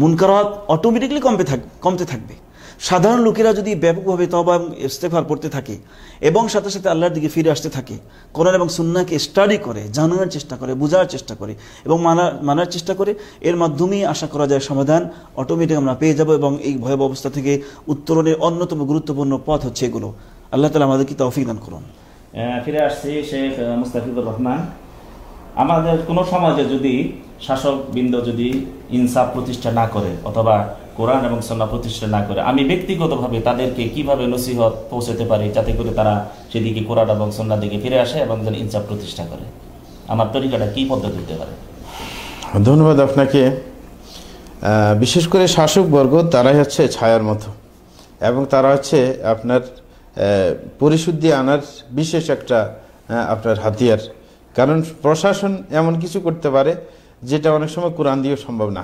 মুনকারাত অটোমেটিকলি কমতে থাক, কমতে থাকবে। সাধারণ লোকেরা যদি ব্যাপকভাবে তবা এবং ইস্তেফার পড়তে থাকে এবং সাথে সাথে আল্লাহর দিকে ফিরে আসতে থাকে, কোরআন এবং সুন্নাকে স্টাডি করে জানার চেষ্টা করে, বোঝার চেষ্টা করে এবং মানার মানার চেষ্টা করে, এর মাধ্যমেই আশা করা যায় সমাধান অটোমেটিক আমরা পেয়ে যাব এবং এই ভয়াবহ অবস্থা থেকে উত্তরণের অন্যতম গুরুত্বপূর্ণ পথ হচ্ছে এগুলো। আল্লাহ তালা আমাদেরকে তৌফিক দান করুন। ফিরে আসছি শেখ মুস্তাফিজুর রহমান। আমাদের কোনো সমাজে যদি শাসক বৃন্দ যদি ইনসাফ প্রতিষ্ঠা না করে অথবা কোরআন এবং সন্না প্রতিষ্ঠা না করে, আমি ব্যক্তিগতভাবে তাদেরকে কীভাবে নসিহত পৌঁছাতে পারি যাতে করে তারা সেদিকে কোরআন এবং সন্ন্যার দিকে ফিরে আসে এবং যেন ইনসাফ প্রতিষ্ঠা করে? আমার তরিকাটা কি পদ্ধতি হতে পারে? ধন্যবাদ আপনাকে। বিশেষ করে শাসকবর্গ, তারাই হচ্ছে ছায়ার মতো এবং তারা হচ্ছে আপনার পরিশুদ্ধি আনার বিশেষ একটা আপনার হাতিয়ার। কারণ প্রশাসন এমন কিছু করতে পারে যেটা অনেক সময় কোরআন দিয়েও সম্ভব না।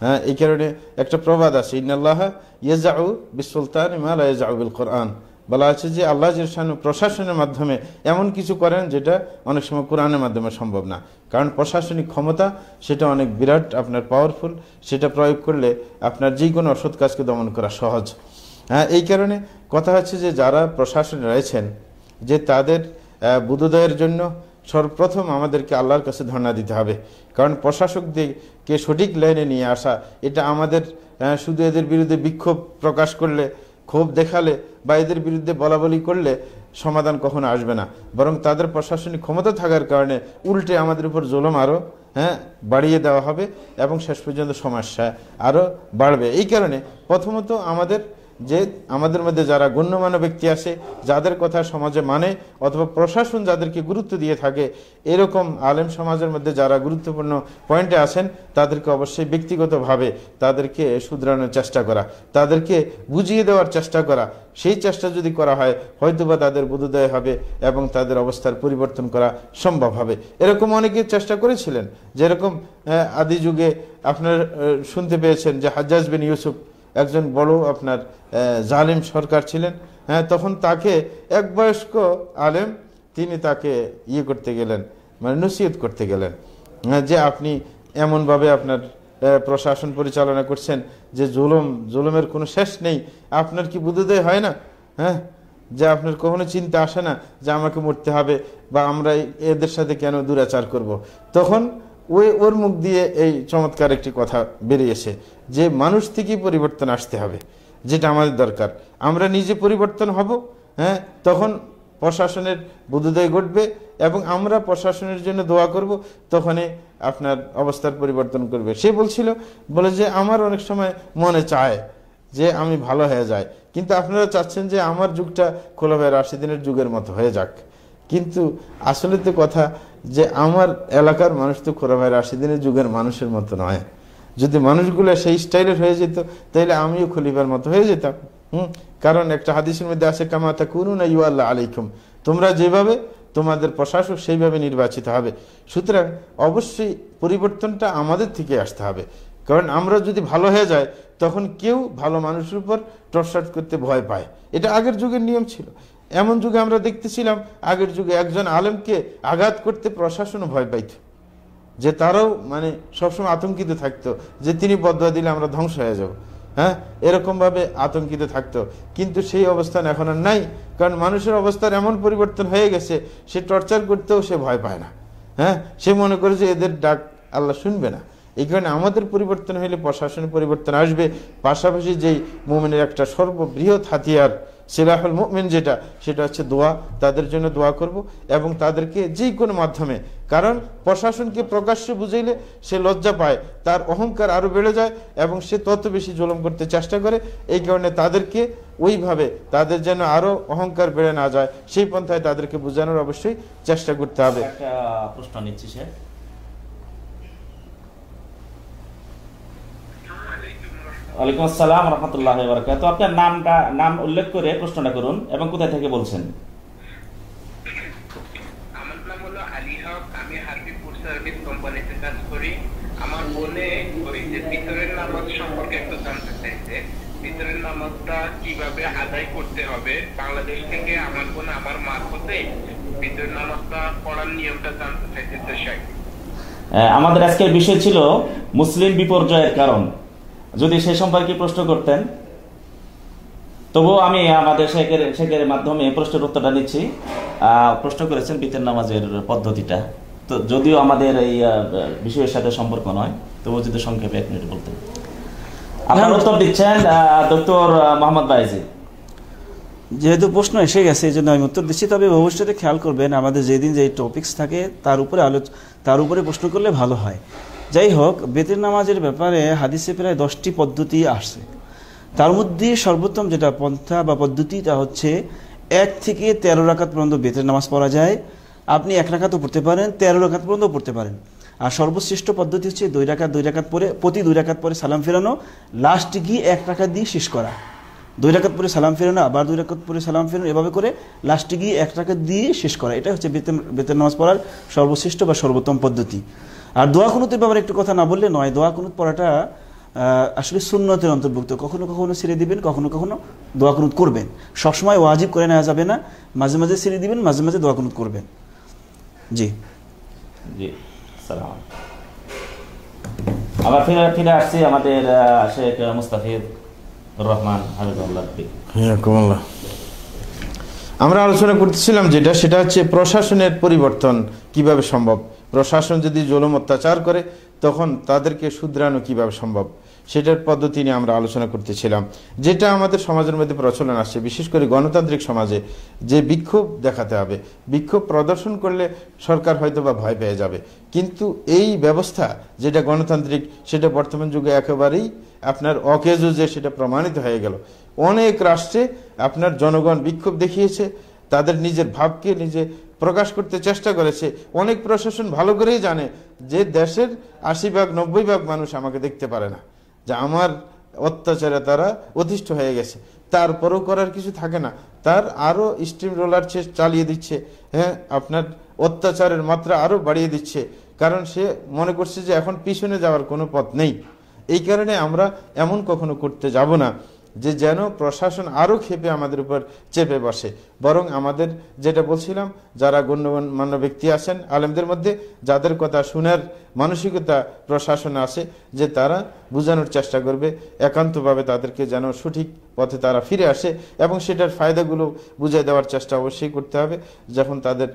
হ্যাঁ এই কারণে একটা প্রবাদ আছে ইন্নাল্লাহ ইয়েজাউ বিসুলতান ইমালা ইয়েজাউ বিল কোরআন। বলা আছে যে আল্লাহ জিরশানু প্রশাসনের মাধ্যমে এমন কিছু করেন যেটা অনেক সময় কোরআনের মাধ্যমে সম্ভব না। কারণ প্রশাসনিক ক্ষমতা সেটা অনেক বিরাট আপনার পাওয়ারফুল সেটা প্রয়োগ করলে আপনার যে কোনো অসৎ কাজকে দমন করা সহজ। হ্যাঁ এই কারণে কথা হচ্ছে যে যারা প্রশাসনে রয়েছেন যে তাদের আহ, বুদ্ধোদয়ের জন্য সর্বপ্রথম আমাদেরকে আল্লাহর কাছে ধর্ণা দিতে হবে। কারণ প্রশাসকদেরকে সঠিক লাইনে নিয়ে আসা, এটা আমাদের শুধু এদের বিরুদ্ধে বিক্ষোভ প্রকাশ করলে, ক্ষোভ দেখালে বা এদের বিরুদ্ধে বলা বলি করলে সমাধান কখনো আসবে না। বরং তাদের প্রশাসনিক ক্ষমতা থাকার কারণে উল্টে আমাদের উপর জোলম আরও হ্যাঁ বাড়িয়ে দেওয়া হবে এবং শেষ পর্যন্ত সমস্যা আরও বাড়বে। এই কারণে প্রথমত আমাদের যে আমাদের মধ্যে যারা গণ্যমান্য ব্যক্তি আসে, যাদের কথা সমাজে মানে অথবা প্রশাসন যাদেরকে গুরুত্ব দিয়ে থাকে, এরকম আলেম সমাজের মধ্যে যারা গুরুত্বপূর্ণ পয়েন্টে আছেন, তাদেরকে অবশ্যই ব্যক্তিগতভাবে তাদেরকে শুধরানোর চেষ্টা করা, তাদেরকে বুঝিয়ে দেওয়ার চেষ্টা করা। সেই চেষ্টা যদি করা হয়, হয়তোবা তাদের বোধোদয় হবে এবং তাদের অবস্থার পরিবর্তন করা সম্ভব হবে। এরকম অনেকে চেষ্টা করেছিলেন। যেরকম আদি যুগে আপনার শুনতে পেয়েছেন যে হাজ্জাজ বিন ইউসুফ একজন বড় আপনার জালিম সরকার ছিলেন হ্যাঁ তখন তাকে এক বয়স্ক আলেম তিনি তাকে ইয়ে করতে গেলেন মানে নসিহত করতে গেলেন হ্যাঁ, যে আপনি এমনভাবে আপনার প্রশাসন পরিচালনা করছেন যে জুলুম জুলুমের কোনো শেষ নেই আপনার কি বুদ্ধোদয় হয় না হ্যাঁ যে আপনার কখনো চিন্তা আসে না যে আমাকে মরতে হবে বা আমরা এদের সাথে কেন দুরাচার করব। তখন ওই ওর মুখ দিয়ে এই চমৎকার একটি কথা বেরিয়েছে যে মানুষ থেকেই পরিবর্তন আসতে হবে, যেটা আমাদের দরকার। আমরা নিজে পরিবর্তন হব হ্যাঁ তখন প্রশাসনের বোধোদয় ঘটবে এবং আমরা প্রশাসনের জন্য দোয়া করব, তখনই আপনার অবস্থার পরিবর্তন করবে। সে বলছিল, বলে যে আমার অনেক সময় মনে চায় যে আমি ভালো হয়ে যায় কিন্তু আপনারা চাচ্ছেন যে আমার যুগটা খোলাভাই রাশিদিনের যুগের মতো হয়ে যাক। কিন্তু আসলে তো কথা যে আমার এলাকার মানুষ তো খোলাভাই রাশিদিনের যুগের মানুষের মতো নয়। যদি মানুষগুলো সেই স্টাইলের হয়ে যেত তাহলে আমিও খলিফার মতো হয়ে যেতাম। হুম? কারণ একটা হাদিসের মধ্যে আছে কামাতা করুন ইউ আল্লাহ আলাইকুম। তোমরা যেভাবে তোমাদের প্রশাসক সেইভাবে নির্বাচিত হবে। সুতরাং অবশ্যই পরিবর্তনটা আমাদের থেকে আসতে হবে। কারণ আমরা যদি ভালো হয়ে যায় তখন কেউ ভালো মানুষের উপর টর্চার করতে ভয় পায়। এটা আগের যুগের নিয়ম ছিল। এমন যুগে আমরা দেখতেছিলাম, আগের যুগে একজন আলেমকে আঘাত করতে প্রশাসনও ভয় পাইত, যে তারাও মানে সবসময় আতঙ্কিত থাকতো, যে তিনি বদয়া দিলে আমরা ধ্বংস হয়ে যাব। হ্যাঁ? এরকমভাবে আতঙ্কিত থাকতো। কিন্তু সেই অবস্থান এখন আর নাই, কারণ মানুষের অবস্থার এমন পরিবর্তন হয়ে গেছে, সে টর্চার করতেও সে ভয় পায় না। হ্যাঁ? সে মনে করে যে এদের ডাক আল্লাহ শুনবে না। এই কারণে আমাদের পরিবর্তন হলে প্রশাসনের পরিবর্তন আসবে। পাশাপাশি যেই মোমেনের একটা সর্ববৃহৎ হাতিয়ার সিলাহুল মুমিন যেটা, সেটা হচ্ছে দোয়া, তাদের জন্য দোয়া করব এবং তাদেরকে যে কোনো মাধ্যমে, কারণ প্রশাসনকে প্রকাশ্যে বুঝাইলে সে লজ্জা পায়, তার অহংকার আরও বেড়ে যায় এবং সে তত বেশি জুলুম করতে চেষ্টা করে, এই কারণে তাদেরকে ওইভাবে তাদের যেন আরও অহংকার বেড়ে না যায়, সেই পন্থায় তাদেরকে বোঝানোর অবশ্যই চেষ্টা করতে হবে। একটা প্রশ্ন নিচ্ছি, স্যার। ওয়ালাইকুম আসসালাম রহমতুল্লাহ বরকাত আপনার নামটা নাম উল্লেখ করে প্রশ্নটা করুন এবং কোথায় থেকে বলছেন? আমার নাম হলো আলী হক। আমি হার্বি ফুড সার্ভিস কোম্পানিতে কাজ করি। আমার বোনে ওই যে ভিতরের নামাজ সম্পর্কে একটু জানতে চাইছে ভিতরের নামাজটা কীভাবে আদায় করতে হবে বাংলাদেশ থেকে আমার বোন আমার মারফতে ভিতরের নামাজটা পড়ার নিয়মটা জানতে চাইছে আমাদের আজকের বিষয় ছিল মুসলিম বিপর্যয়ের কারণ। যদি সে সম্পর্কে প্রশ্ন করতেন তবুও আমি আমাদের শেখের শেখের মাধ্যমে প্রশ্নের উত্তরটা নিচ্ছি। প্রশ্ন করেছেন বিতের নামাজের পদ্ধতিটা। তো যদিও আমাদের এই বিষয়ের সাথে সম্পর্ক নয় তবুও যদি সংক্ষেপে এক মিনিট বলতেন। আপনার উত্তর দিচ্ছেন ডক্টর মোহাম্মদ বাইজি। যেহেতু প্রশ্ন এসে গেছে এই জন্য আমি উত্তর দিচ্ছি। তবে ভবিষ্যতে খেয়াল করবেন আমাদের যেদিন যে টপিকস থাকে তার উপরে আলোচ তার উপরে প্রশ্ন করলে ভালো হয়। যাই হোক বেতের নামাজের ব্যাপারে হাদিসে প্রায় দশটি পদ্ধতি আসছে। তার মধ্যে সর্বোত্তম যেটা পন্থা বা পদ্ধতি, তা হচ্ছে এক থেকে তেরো রাকাত পর্যন্ত বেতের নামাজ পড়া যায়। আপনি এক রাখাতও পড়তে পারেন, তেরো রাকাত পর্যন্ত পড়তে পারেন। আর সর্বশ্রেষ্ঠ পদ্ধতি হচ্ছে দুই রাকাত দুই রাকাত পরে প্রতি দুই রাকাত পরে সালাম ফেরানো লাস্টে গিয়ে এক রাকাত দিয়ে শেষ করা। দুই রাকাত পরে সালাম ফেরানো, আবার দুই রাকাত পরে সালাম ফেরানো, এভাবে করে লাস্টে গিয়ে এক রাকাত দিয়ে শেষ করা। এটা হচ্ছে বেতন বেতন নামাজ পড়ার সর্বশ্রেষ্ঠ বা সর্বোত্তম পদ্ধতি। আর দোয়া কুনুতের ব্যাপারে একটু কথা না বললে নয়। দোয়া কুনুত পড়াটা আসলে সুন্নতের অন্তর্ভুক্ত। কখনো কখনো ছেড়ে দিবেন কখনো কখনো দোয়া কুনুত করবেন। সবসময় ওয়াজিব করে নেওয়া যাবে না মাঝে মাঝে ছেড়ে দিবেন মাঝে মাঝে দোয়া কুনুত করবেন। জি। জি সালাম আবার ফিরে ফিরে আসছি আমাদের শেখ মুস্তাফিদ রহমান হাবিবুল্লাহ আমরা আলোচনা করতেছিলাম যেটা সেটা হচ্ছে প্রশাসনের পরিবর্তন কীভাবে সম্ভব? প্রশাসন যদি জুলুম অত্যাচার করে, তখন তাদেরকে শুধরানো কীভাবে সম্ভব? সেটার পদ্ধতি নিয়ে আমরা আলোচনা করতেছিলাম, যেটা আমাদের সমাজের মধ্যে প্রচলন আসছে। বিশেষ করে গণতান্ত্রিক সমাজে যে বিক্ষোভ দেখাতে হবে, বিক্ষোভ প্রদর্শন করলে সরকার হয়তো বা ভয় পেয়ে যাবে। কিন্তু এই ব্যবস্থা যেটা গণতান্ত্রিক, সেটা বর্তমান যুগে একেবারেই আপনার অকেজো যে সেটা প্রমাণিত হয়ে গেল। অনেক রাষ্ট্রে আপনার জনগণ বিক্ষোভ দেখিয়েছে, তাদের নিজের ভাবকে, নিজে প্রকাশ করতে চেষ্টা করেছে। অনেক প্রশাসন ভালো করেই জানে যে দেশের আশি ভাগ, নব্বই ভাগ মানুষ আমাকে দেখতে পারে না, যে আমার অত্যাচারে তারা অতিষ্ঠ হয়ে গেছে। তারপরেও করার কিছু থাকে না। তার আরও স্টিম রোলার সে চালিয়ে দিচ্ছে হ্যাঁ আপনার অত্যাচারের মাত্রা আরও বাড়িয়ে দিচ্ছে। কারণ সে মনে করছে যে এখন পিছনে যাওয়ার কোনো পথ নেই। এই কারণে আমরা এমন কখনো করতে যাব না। যে যেন প্রশাসন আরও ক্ষেপে আমাদের উপর চেপে বসে। বরং আমাদের যেটা বলছিলাম, যারা গণ্যমান্য ব্যক্তি আছেন, আলেমদের মধ্যে যাদের কথা শোনার মানসিকতা প্রশাসনে আসে যে তারা বোঝানোর চেষ্টা করবে, একান্তভাবে তাদেরকে যেন সঠিক পথে তারা ফিরে আসে এবং সেটার ফায়দাগুলো বুঝিয়ে দেওয়ার চেষ্টা অবশ্যই করতে হবে, যখন তাদের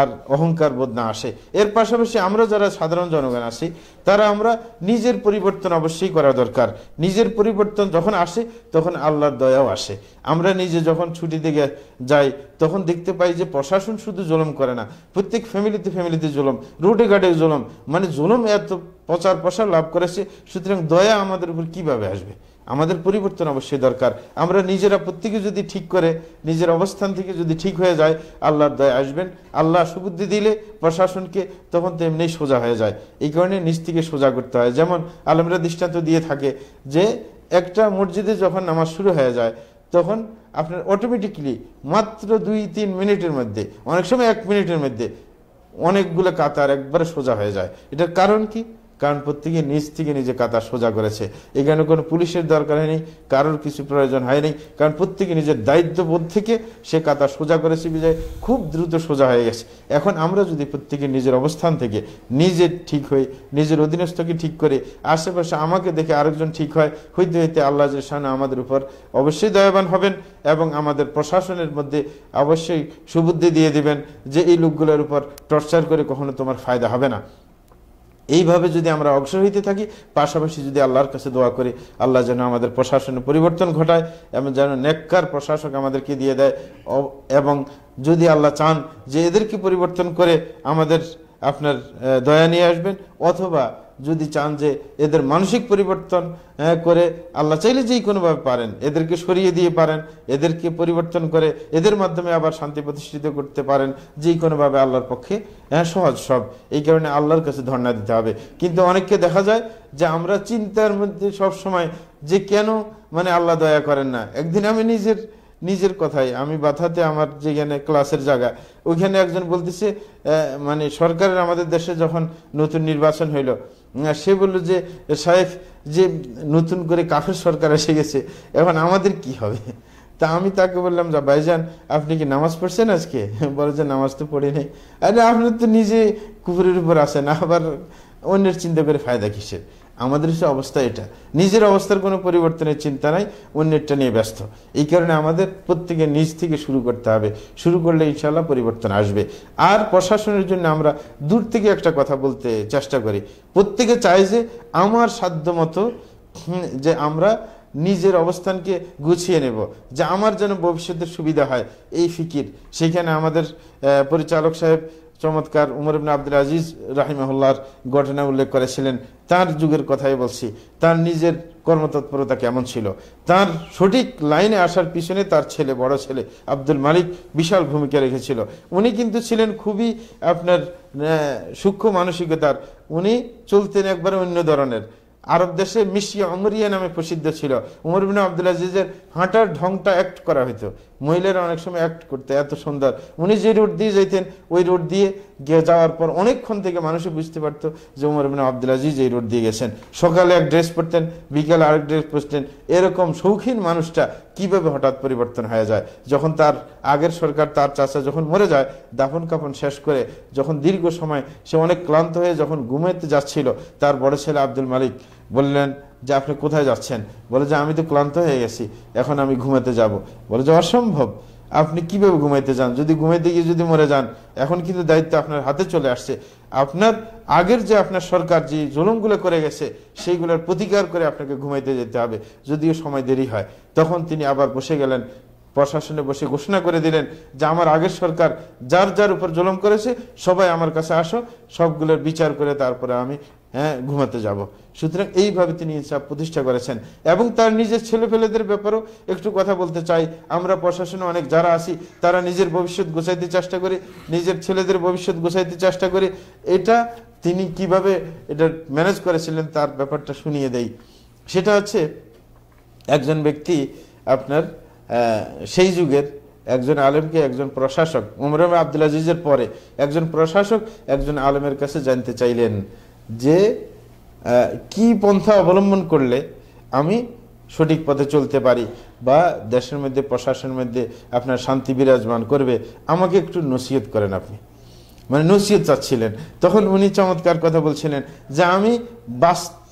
আর অহংকার বোধ না আসে। এর পাশাপাশি আমরা যারা সাধারণ জনগণ আছি, তারা আমরা নিজের পরিবর্তন অবশ্যই করা দরকার। নিজের পরিবর্তন যখন আসে তখন আল্লাহর দয়াও আসে। আমরা নিজে যখন ছুটি দিকে যাই, তখন দেখতে পাই যে প্রশাসন শুধু জুলুম করে না, প্রত্যেক ফ্যামিলিতে ফ্যামিলিতে জুলুম রোডে ঘাটে জুলুম মানে জুলুম এত প্রচার প্রসার লাভ করেছে, সুতরাং দয়া আমাদের উপর কীভাবে আসবে? আমাদের পরিবর্তন অবশ্যই দরকার। আমরা নিজেরা প্রত্যেকে যদি ঠিক করে, নিজের অবস্থান থেকে যদি ঠিক হয়ে যায়, আল্লাহর দয়া আসবেন। আল্লাহ সুবুদ্ধি দিলে প্রশাসনকে তখন তো এমনি সোজা হয়ে যায়। এই কারণে নিজ থেকে সোজা করতে হয়। যেমন আলমরা দৃষ্টান্ত দিয়ে থাকে যে একটা মসজিদে যখন নামাজ শুরু হয়ে যায়, তখন আপনার অটোমেটিকলি মাত্র দুই, তিন মিনিটের মধ্যে, অনেক সময় এক মিনিটের মধ্যে অনেকগুলো কাতার একবারে সোজা হয়ে যায়। এটার কারণ কি? কারণ প্রত্যেকে নিজ থেকে নিজে কাতার সোজা করেছে। এখানে কোনো পুলিশের দরকার হয়নি, কারোর কিছু প্রয়োজন হয়নি, কারণ প্রত্যেকে নিজের দায়িত্ববোধ থেকে সে কাতার সোজা করেছে বিজয়, খুব দ্রুত সোজা হয়ে গেছে। এখন আমরা যদি প্রত্যেকে নিজের অবস্থান থেকে নিজের ঠিক হই, নিজের অধীনস্থকে ঠিক করে, আশেপাশে আমাকে দেখে আরেকজন ঠিক হয়, হইতে হইতে আল্লাহ শাহানা আমাদের উপর অবশ্যই দয়াবান হবেন এবং আমাদের প্রশাসনের মধ্যে অবশ্যই সুবুদ্ধি দিয়ে দিবেন যে এই লোকগুলোর উপর টর্চার করে কখনো তোমার ফায়দা হবে না। এইভাবে যদি আমরা অগ্রসর হইতে থাকি, পাশাপাশি যদি আল্লাহর কাছে দোয়া করি, আল্লাহ যেন আমাদের প্রশাসনে পরিবর্তন ঘটায় এবং যেন নেককার প্রশাসক আমাদেরকে দিয়ে দেয়। এবং যদি আল্লাহ চান যে এদেরকে পরিবর্তন করে আমাদের আপনার দয়া নিয়ে আসবেন, অথবা যদি চান যে এদের মানসিক পরিবর্তন করে আল্লাহ চাইলে যেই কোনোভাবে পারেন, এদেরকে সরিয়ে দিয়ে পারেন, এদেরকে পরিবর্তন করে এদের মাধ্যমে আবার শান্তি প্রতিষ্ঠিত করতে পারেন, যেই কোনোভাবে আল্লাহর পক্ষে সহজ সব। এই কারণে আল্লাহর কাছে ধর্ণা দিতে হবে। কিন্তু অনেককে দেখা যায় যে আমরা চিন্তার মধ্যে সব সময় যে কেন মানে আল্লাহ দয়া করেন না। একদিন আমি নিজের নিজের কথাই, আমি বাথাতে আমার যেখানে ক্লাসের জায়গা, ওইখানে একজন বলতেছে মানে সরকারের আমাদের দেশে যখন নতুন নির্বাচন হইল সে বলল যে, সাহেব, যে নতুন করে কাফের সরকার এসে গেছে, এখন আমাদের কি হবে? তা আমি তাকে বললাম, যা ভাইজান, আপনি কি নামাজ পড়ছেন আজকে? বলে যে, নামাজ তো পড়ি নাই। আরে, আপনি তো নিজে কুকুরের উপর আসেন আবার অন্যের চিন্তা করে ফায়দা কিসের? আমাদের হচ্ছে অবস্থা এটা। নিজের অবস্থার কোনো পরিবর্তনের চিন্তা নাই, অন্যেরটা নিয়ে ব্যস্ত। এই কারণে আমাদের প্রত্যেকে নিজ থেকে শুরু করতে হবে। শুরু করলে ইনশাল্লাহ পরিবর্তন আসবে। আর প্রশাসনের জন্য আমরা দূর থেকে একটা কথা বলতে চেষ্টা করি। প্রত্যেকে চায় যে আমার সাধ্য মতো যে আমরা নিজের অবস্থানকে গুছিয়ে নেব, যে আমার যেন ভবিষ্যতের সুবিধা হয়। এই ফিকির। সেখানে আমাদের পরিচালক সাহেব চমৎকার উমর ইবনা আব্দুল আজিজ রাহিমাহুল্লাহর ঘটনা উল্লেখ করেছিলেন, তার যুগের কথাই বলছি, তার নিজের কর্মতৎপরতা কেমন ছিল? তার সঠিক লাইনে আসার পিছনে তার ছেলে, বড় ছেলে আব্দুল মালিক বিশাল ভূমিকা রেখেছিল। উনি কিন্তু ছিলেন খুবই আপনার সূক্ষ্ম মানসিকতার, উনি চলতেন একবারে অন্য ধরনের। আরব দেশে মিশিয়া অমরিয়া নামে প্রসিদ্ধ ছিল। উমর বিন আবদুল আজিজের হাঁটার ঢংটা অ্যাক্ট করা হইতো। মহিলারা অনেক সময় অ্যাক্ট করতে, এত সুন্দর। উনি যে রুট দিয়ে যাইতেন, ওই রুট দিয়ে গিয়ে যাওয়ার পর অনেকক্ষণ থেকে মানুষে বুঝতে পারতো যে উমর বিন আব্দুল আজিজ এই রোড দিয়ে গেছেন। সকালে এক ড্রেস পরতেন, বিকালে আরেক ড্রেস পরতেন। এরকম শৌখিন মানুষটা কীভাবে হঠাৎ পরিবর্তন হয়ে যায়? যখন তার আগের সরকার, তার চাচা যখন মরে যায়, দাফন কাফন শেষ করে যখন দীর্ঘ সময় সে অনেক ক্লান্ত হয়ে যখন ঘুমাইতে যাচ্ছিল, তার বড় ছেলে আব্দুল মালিক বললেন, যে আপনি কোথায় যাচ্ছেন? বলে, যে আমি তো ক্লান্ত হয়ে গেছি, এখন আমি ঘুমাতে যাব। বলে, যে অসম্ভব। আপনি কীভাবে ঘুমাইতে যান? যদি ঘুমাইতে গিয়ে যদি মরে যান, এখন কিন্তু দায়িত্ব আপনার হাতে চলে আসছে। আপনার আগের যে আপনার সরকার যে জুলুমগুলো করে গেছে, সেইগুলোর প্রতিকার করে আপনাকে ঘুমাইতে যেতে হবে, যদিও সময় দেরি হয়। তখন তিনি আবার বসে গেলেন, প্রশাসনে বসে ঘোষণা করে দিলেন যে, আমার আগের সরকার যার যার উপর জুলুম করেছে, সবাই আমার কাছে আসো, সবগুলোর বিচার করে তারপরে আমি হ্যাঁ ঘুমাতে যাব। সুতরাং এইভাবে তিনি ইনসাফ প্রতিষ্ঠা করেছেন। এবং তার নিজের ছেলেপেলেদের ব্যাপারেও একটু কথা বলতে চাই। আমরা প্রশাসনে অনেক যারা আছি, তারা নিজের ভবিষ্যৎ গোছাইতে চেষ্টা করি, নিজের ছেলেদের ভবিষ্যৎ গোছাইতে চেষ্টা করি। এটা তিনি কীভাবে এটা ম্যানেজ করেছিলেন তার ব্যাপারটা শুনিয়ে দেই। সেটা হচ্ছে, একজন ব্যক্তি আপনার সেই যুগের একজন আলেমকে একজন প্রশাসক, উমর আব্দুল আজিজের পরে একজন প্রশাসক একজন আলেমের কাছে জানতে চাইলেন। যে কি পন্থা অবলম্বন করলে আমি সঠিক পথে চলতে পারি বা দেশের মধ্যে, প্রশাসনের মধ্যে আপনার শান্তি বিরাজমান করবে, আমাকে একটু নসিহত করেন আপনি। মানে নসিহত চাচ্ছিলেন। তখন উনি চমৎকার কথা বলছিলেন যে, আমি বাস্তব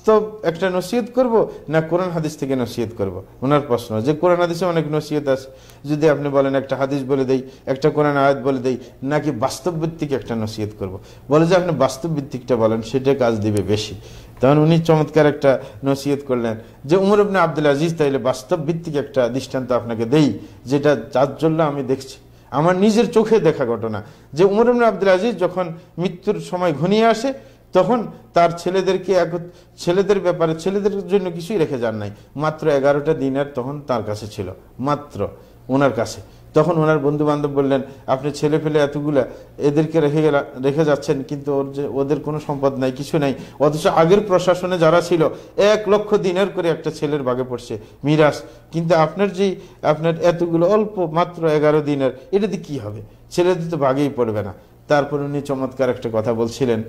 একটা নসিহত করব না কোরআন হাদিস থেকে নসিহত করব? ওনার প্রশ্ন, যে কোরআন হাদিসে অনেক নসিহত আছে। যদি আপনি বলেন একটা হাদিস বলে দেই, একটা কোরআন আয়াত বলে দেই, নাকি বাস্তব ভিত্তিক একটা নসিহত করব? বলে যে আপনি বাস্তব ভিত্তিকটা বলেন, সেটা কাজ দিবে বেশি। তখন উনি চমৎকার একটা নসিহত করলেন, যে উমর আবনে আব্দুল আজিজ তাইলে বাস্তব ভিত্তিক একটা দৃষ্টান্ত আপনাকে দেই, যেটা যার জন্য আমি দেখছি। আমার নিজের চোখে দেখা ঘটনা। যে উমর ইবনে আব্দুল আজিজ যখন মৃত্যুর সময় ঘনিয়ে আসে তখন তার ছেলেদেরকে এক- ছেলেদের ব্যাপারে, ছেলেদের জন্য কিছুই রেখে যান নাই। মাত্র এগারোটা দিনের তখন তার কাছে ছিল। মাত্র ওনার কাছে। তখন ওনার বন্ধু বান্ধব বললেন, আপনি ছেলে ফেলে এতগুলা এদেরকে রেখে রেখে যাচ্ছেন, কিন্তু ওর যে, ওদের কোনো সম্পদ নাই, কিছু নাই। অথচ আগের প্রশাসনে যারা ছিল, এক লক্ষ দিনের করে একটা ছেলের বাগে পড়ছে। মিরাজ, কিন্তু আপনার যেই আপনার এতগুলো অল্প মাত্র এগারো দিনের, এটাতে কি হবে? ছেলেদের তো ভাগেই পড়বে না। তারপর উনি চমৎকার একটা কথা বলছিলেন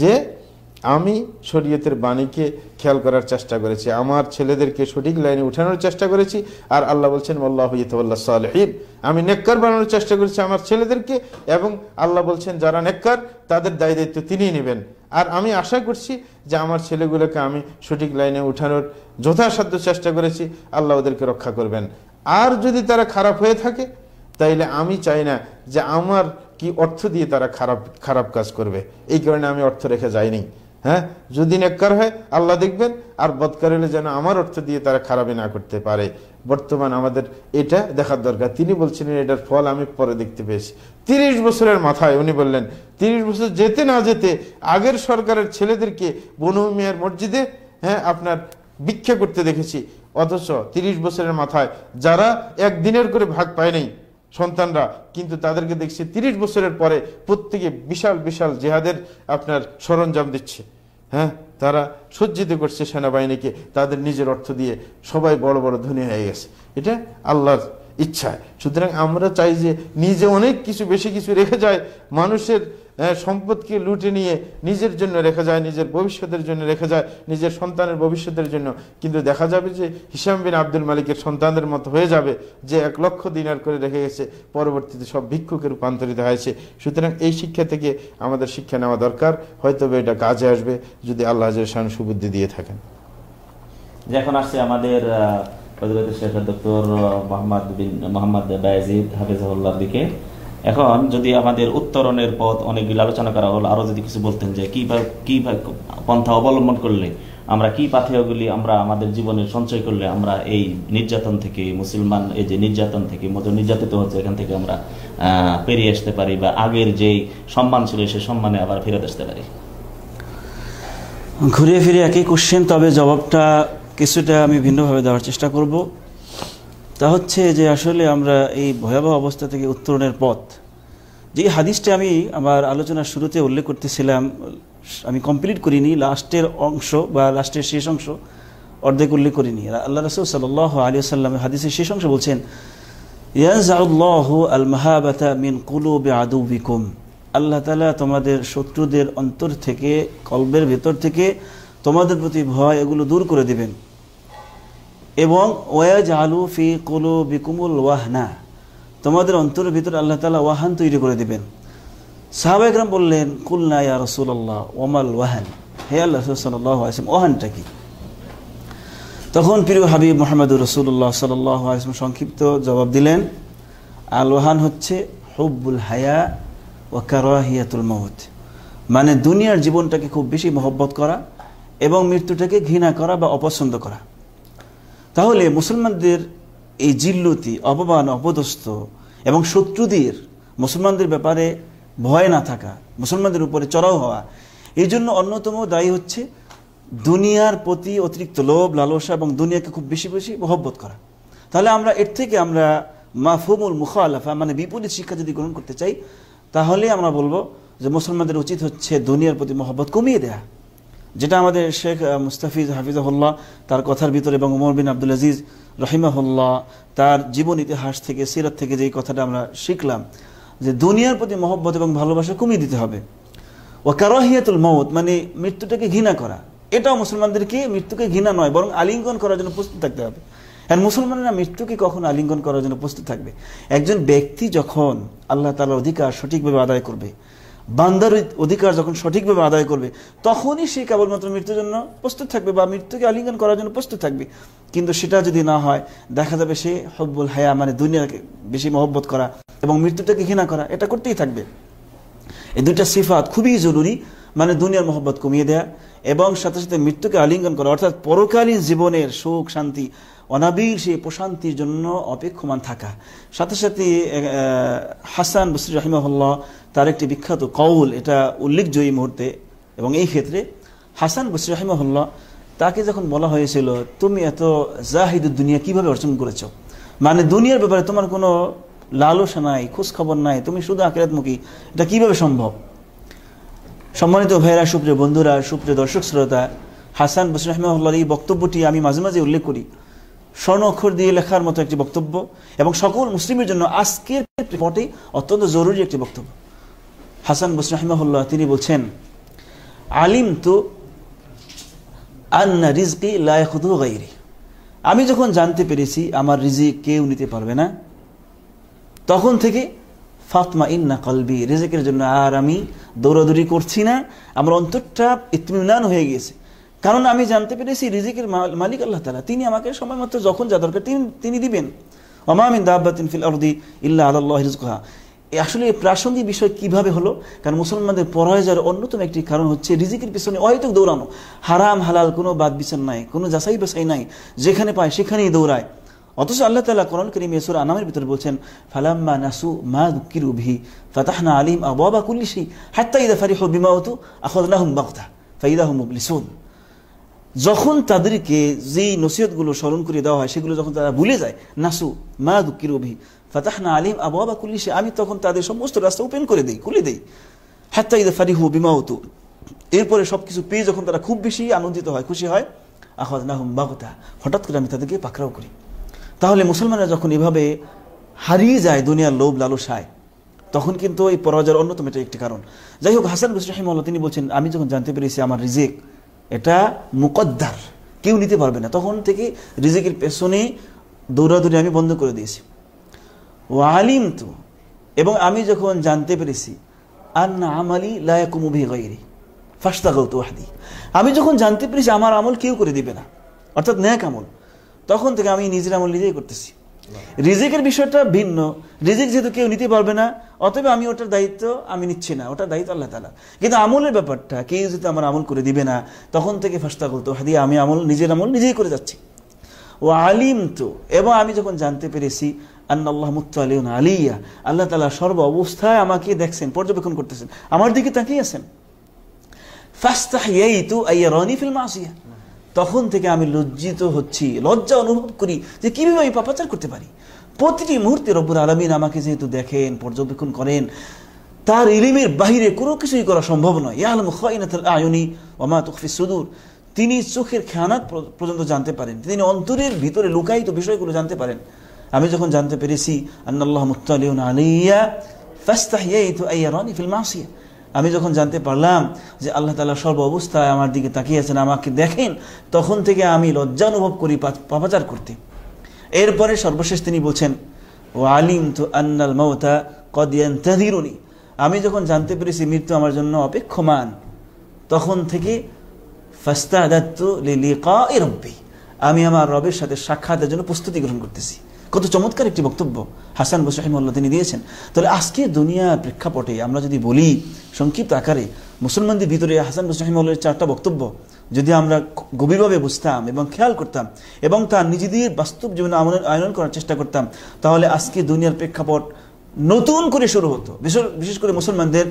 যে আমি শরীয়তের বাণীকে খেয়াল করার চেষ্টা করেছি, আমার ছেলেদেরকে সঠিক লাইনে উঠানোর চেষ্টা করেছি, আর আল্লাহ বলছেন আল্লাহ সালহীন। আমি নেককার বানানোর চেষ্টা করেছি আমার ছেলেদেরকে, এবং আল্লাহ বলছেন, যারা নেককার, তাদের দায় দায়িত্ব তিনিই নেবেন। আর আমি আশা করছি যে আমার ছেলেগুলোকে আমি সঠিক লাইনে উঠানোর যথাসাধ্য চেষ্টা করেছি, আল্লাহ ওদেরকে রক্ষা করবেন। আর যদি তারা খারাপ হয়ে থাকে, তাইলে আমি চাই না যে আমার কি অর্থ দিয়ে তারা খারাপ খারাপ কাজ করবে? এই কারণে আমি অর্থ রেখে যাইনি। হ্যাঁ? যদি নেককার হয়, আল্লাহ দেখবেন, আর বদকার হলে যেন আমার অর্থ দিয়ে তারা খারাপই না করতে পারে। বর্তমান আমাদের এটা দেখার দরকার। তিনি বলছিলেন, এটার ফল আমি পরে দেখতে পেয়েছি। তিরিশ বছরের মাথায় উনি বললেন, তিরিশ বছর যেতে না যেতে আগের সরকারের ছেলেদেরকে বনু মিয়ার মসজিদে হ্যাঁ আপনার ভিক্ষা করতে দেখেছি। অথচ তিরিশ বছরের মাথায় যারা একদিনের করে ভাগ পায় নাই। সন্তানরা, কিন্তু তাদেরকে দেখছি তিরিশ বছরের পরে প্রত্যেকে বিশাল বিশাল জেহাদের আপনার সরঞ্জাম দিচ্ছে। হ্যাঁ? তারা সজ্জিত করছে সেনাবাহিনীকে, তাদের নিজের অর্থ দিয়ে সবাই বড় বড় ধনী হয়ে গেছে। এটা আল্লাহর ইচ্ছা। সুতরাং আমরা চাই যে নিজে অনেক কিছু, বেশি কিছু রেখে যায়, মানুষের সম্পদকে লুটে নিয়ে নিজের জন্য রেখে যায়, নিজের ভবিষ্যতের জন্য রেখে যায়, নিজের সন্তানের ভবিষ্যতের জন্য। কিন্তু দেখা যাবে যে হিসাম বিন আব্দুল মালিকের সন্তানদের মতো হয়ে যাবে যে এক লক্ষ দিনার করে রেখে গেছে, পরবর্তীতে সব ভিক্ষুকে রূপান্তরিত হয়েছে। সুতরাং এই শিক্ষা থেকে আমাদের শিক্ষা নেওয়া দরকার। হয়তো এটা কাজে আসবে যদি আল্লাহ শান সুবুদ্ধি দিয়ে থাকেন। এখন আসছে আমাদের শেখ ডক্টর মোহাম্মদ বিন, মোহাম্মদ বায়াজিদ হাফিজাহুল্লাহর দিকে। এখন যদি আমাদের উত্তরণের পথ অনেকগুলো আলোচনা করা হলো, আরও যদি কিছু বলতেন যে কি কি পন্থা অবলম্বন করলে, আমরা কি পাথেয়গুলি আমরা আমাদের জীবনে সঞ্চয় করলে আমরা এই নির্যাতন থেকে মুসলমান, এই যে নির্যাতন থেকে মতো নির্যাতিত হচ্ছে, এখান থেকে আমরা পেরিয়ে আসতে পারি বা আগের যেই সম্মান ছিল, সে সম্মানে আবার ফেরত আসতে পারি। ঘুরিয়ে ফিরে একই কোশ্চেন তবে জবাবটা কিছুটা আমি ভিন্নভাবে দেওয়ার চেষ্টা করব। তা হচ্ছে যে আসলে আমরা এই ভয়াবহ অবস্থা থেকে উত্তরণের পথ। যে হাদিসটা আমি আমার আলোচনার শুরুতে উল্লেখ করতেছিলাম, আমি কমপ্লিট করিনি লাস্টের অংশ বা লাস্টের শেষ অংশ অর্ধেক উল্লেখ করিনি। আল্লাহ রসুল সাল আলী সাল্লামের হাদিসের শেষ অংশ বলছেন আল মিন কুলুবি আদুবিকুম আল্লাহ তালা তোমাদের শত্রুদের অন্তর থেকে, কলবের ভেতর থেকে তোমাদের প্রতি ভয় এগুলো দূর করে দিবেন। এবং ওয়াজ আলু ফি কুলু বিকুমুল ওয়াহনা, তোমাদের অন্তরের ভিতরে আল্লাহ তালা ওয়াহান তৈরি করে দিবেন। সাহাবা একরাম বললেন, কুলনা ইয়া রাসূলুল্লাহ, ওমাল ওয়াহান? হে আল্লাহ আলাইহি ওয়াসাল্লাম, ওয়াহানটা কি? তখন প্রিয় হাবিব মোহাম্মদ রসুল্লাহ সাল্লাহ আলিয়াম সংক্ষিপ্ত জবাব দিলেন, আল ওয়াহান হচ্ছে হুব্বুল হায়া ও কারাহিয়াতুল মৌত মানে দুনিয়ার জীবনটাকে খুব বেশি মহব্বত করা এবং মৃত্যুটাকে ঘৃণা করা বা অপছন্দ করা। তাহলে মুসলমানদের এই জিল্লতি, অপমান, অপদস্থ এবং শত্রুদের, মুসলমানদের ব্যাপারে ভয় না থাকা, মুসলমানদের উপরে চড়াও হওয়া, এই জন্য অন্যতম দায়ী হচ্ছে দুনিয়ার প্রতি অতিরিক্ত লোভ, লালসা এবং দুনিয়াকে খুব বেশি বেশি মহব্বত করা। তাহলে আমরা এর থেকে আমরা মাফহুমুল মুখালাফা মানে বিপরীত শিক্ষা যদি গ্রহণ করতে চাই, তাহলে আমরা বলব যে মুসলমানদের উচিত হচ্ছে দুনিয়ার প্রতি মহব্বত কমিয়ে দেয়া। যেটা আমাদের শেখ মুস্তাফিজ হাফিজাহুল্লাহ তার কথার ভিতরে এবং উমর বিন আব্দুল আজিজ রহিমাহুল্লাহ তার জীবন ইতিহাস থেকে, সিরাত থেকে যেই কথাটা আমরা শিখলাম, যে দুনিয়ার প্রতি মহব্বত এবং ভালোবাসা কমিয়ে দিতে হবে। ও কারাহিয়াতুল মৌত মানে মৃত্যুটাকে ঘৃণা করা। এটাও মুসলমানদেরকে মৃত্যুকে ঘৃণা নয়, বরং আলিঙ্গন করার জন্য প্রস্তুত থাকতে হবে। আর মুসলমানেরা মৃত্যুকে কখন আলিঙ্গন করার জন্য প্রস্তুত থাকবে? একজন ব্যক্তি যখন আল্লাহ তালার অধিকার সঠিকভাবে আদায় করবে বান্দার অধিকার যখন সঠিকভাবে আদায় করবে, তখনই সে কেবলমাত্র মৃত্যুর জন্য প্রস্তুত থাকবে বা মৃত্যুকে আলিঙ্গন করার জন্য প্রস্তুত থাকবে। কিন্তু সেটা যদি না হয়, দেখা যাবে সে হব্বুল হায়া মানে দুনিয়াকে বেশি মহব্বত করা এবং মৃত্যুটাকে ঘৃণা করা, এটা করতেই থাকবে। এই দুইটা সিফাত খুবই জরুরি মানে দুনিয়ার মহব্বত কমিয়ে দেয়া এবং সাথে সাথে মৃত্যুকে আলিঙ্গন করা, অর্থাৎ পরকালীন জীবনের সুখ, শান্তি অনাবিল সেই প্রশান্তির জন্য অপেক্ষমান থাকা। সাথে সাথে হাসান বসরি রহিমাহুল্লাহ তার একটি বিখ্যাত কৌল এটা উল্লেখযোগ্য এই মুহূর্তে। এবং এই ক্ষেত্রে হাসান বসরি রহিমাহুল্লাহ তাকে যখন বলা হয়েছিল, তুমি এত জাহিদ দুনিয়া কীভাবে অর্জন করেছ? মানে দুনিয়ার ব্যাপারে তোমার কোনো লালসা নাই খোঁজ খবর নাই, তুমি শুধু আকিরাতমুখী এটা কীভাবে সম্ভব? সম্মানিত ভাইরা সুপ্রিয় বন্ধুরা, সুপ্রিয় দর্শক শ্রোতা, হাসান বসির রহমাউল্লাহর এই বক্তব্যটি আমি মাঝে মাঝে উল্লেখ করি। স্বর্ণ অক্ষর দিয়ে লেখার মতো একটি বক্তব্য এবং সকল মুসলিমের জন্য আজকের প্রেক্ষাপটে অত্যন্ত জরুরি একটি বক্তব্য। হাসান বসির রহমাউল্লাহ তিনি বলছেন আলিম তো আন্না রিজকি গাইরি আমি যখন জানতে পেরেছি আমার রিজিক কেউ নিতে পারবে না, তখন থেকে ফাতমা ইন্না কলবি, রেজেকের জন্য আর আমি দৌড়াদৌড়ি করছি না, আমার অন্তরটা ইতমিনান হয়ে গিয়েছে। কারণ আমি জানতে পেরেছি রিজিকের মালিক আল্লাহ তালা তিনি আমাকে সময় মতো যখন যা দরকার তিনি তিনি দিবেন। অমামিন দাব্বাতিন ফিল আরদি ইল্লা আল্লাহ রিজকুহা। আসলে প্রাসঙ্গিক বিষয় কীভাবে হলো? কারণ মুসলমানদের পরাজয় যাওয়ার অন্যতম একটি কারণ হচ্ছে রিজিকের পিছনে অহেতুক দৌড়ানো। হারাম, হালাল কোনো বাদ বিচার নাই, কোনো যাচাই বাছাই নাই। যেখানে পায় সেখানেই দৌড়ায়। অথচ আল্লাহ তালা কোরআন করিম ইয়াসুর আনামের ভিতরে বলছেন, ফালাম্মা নাসু মা উভি ফাতাহনা আলিম আবাবা কুল্লিশি হাত্তা ইদা ফারিহ বিমাউতু আখদনাহুম বাগতা ফাইদাহুম মুবলিসুন। যখন তাদেরকে যেই নসিহতগুলো স্মরণ করে দেওয়া হয়, সেগুলো যখন তারা ভুলে যায়, নাসু, মা দুঃখির অভি ফাতাহনা আলিম আবু আবা কুলিশে আমি তখন তাদের সমস্ত রাস্তা ওপেন করে দিই, খুলে দিই। হাত্তা ইদা ফারিহু বিমাউতু এরপরে সবকিছু পেয়ে যখন তারা খুব বেশি আনন্দিত হয়, খুশি হয় আহ্বাদ নাহম বাগতা, হঠাৎ করে আমি তাদেরকে পাকড়াও করি। তাহলে মুসলমানরা যখন এভাবে হারিয়ে যায় দুনিয়ার লোভ লালসায়, তখন কিন্তু এই পরাজয়ের অন্যতম এটা একটি কারণ। যাই হোক, হাসান রহিমল্লা তিনি বলছেন, আমি যখন জানতে পেরেছি আমার রিজেক এটা মুকদ্দার। কেউ নিতে পারবে না। তখন থেকে রিজেকের পেছনে দৌড়াদৌড়ি আমি বন্ধ করে দিয়েছি। ও আলিম তো এবং আমি যখন জানতে পেরেছি আন্না আমালি লায়াকুমুভি গাইরি ফাস্তা গৌত ওয়াহাদি। আমি যখন জানতে পেরেছি আমার আমল কেউ করে দিবে না। অর্থাৎ ন্যাক আমল। তখন থেকে আমি নিজের আমল নিজেই করতেছি। রিজিকের বিষয়টা ভিন্ন। রিজিক যেহেতু কেউ নিতে পারবে না অতএব আমি ওটার দায়িত্ব আমি নিচ্ছি না, ওটার দায়িত্ব আল্লাহ তালা কিন্তু আমলের ব্যাপারটা, কেউ যদি আমার আমল করে দিবে না, তখন থেকে ফাস্তা করতো হাদিয়ে আমি আমল, নিজের আমল নিজেই করে যাচ্ছি। ও আলিম তো এবং আমি যখন জানতে পেরেছি, আন্নাল্লাহ মুতালিউন আলিয়া, আল্লাহ তালা সর্ব অবস্থায় আমাকে দেখছেন, পর্যবেক্ষণ করতেছেন। আমার দিকে তাকিয়ে আছেন। ফাস্তাহিয়াইতু আইয়ারানি ফিল মাসিয়া। তখন থেকে আমি লজ্জিত হচ্ছি, লজ্জা অনুভব করি যে কীভাবে আমি পাপাচার করতে পারি। প্রতিটি মুহূর্তে রব্বুর আলমিন আমাকে যেহেতু দেখেন, পর্যবেক্ষণ করেন, তার ইলিমের বাহিরে কোনো কিছুই করা সম্ভব নয়। ইয়ালম সুদূর। তিনি চোখের খেয়ানাত পর্যন্ত জানতে পারেন। তিনি অন্তরের ভিতরে লুকায়িত বিষয়গুলো জানতে পারেন। আমি যখন জানতে পেরেছি, আন্নাল্লাহ ফাস্তাহিয়াইতু আইয়ারানি ফিল মাসিয়া। আমি যখন জানতে পারলাম যে আল্লাহ তালা সর্ব অবস্থায় আমার দিকে তাকিয়েছেন আমাকে দেখেন, তখন থেকে আমি লজ্জা অনুভব করি পাপাচার করতে। এরপরে সর্বশেষ তিনি বলছেন ও আলিম তো আন্নাল মমতা কদিয়ান আমি যখন জানতে পেরেছি মৃত্যু আমার জন্য অপেক্ষমান, তখন থেকে রব্বি। আমি আমার রবের সাথে সাক্ষাতের জন্য প্রস্তুতি গ্রহণ করতেছি। কত চমৎকার একটি বক্তব্য হাসান বসাহিমল্লা তিনি দিয়েছেন। তাহলে আজকে দুনিয়ার প্রেক্ষাপটে আমরা যদি বলি, সংক্ষিপ্ত আকারে মুসলমানদের ভিতরে হাসান বসাহিমল্লের চারটা বক্তব্য যদি আমরা গভীরভাবে বুঝতাম এবং খেয়াল করতাম এবং তার নিজেদের বাস্তব জীবনে আয়ন করার চেষ্টা করতাম, তাহলে আজকে দুনিয়ার প্রেক্ষাপট নতুন করে শুরু হতো। বিশেষ করে মুসলমানদের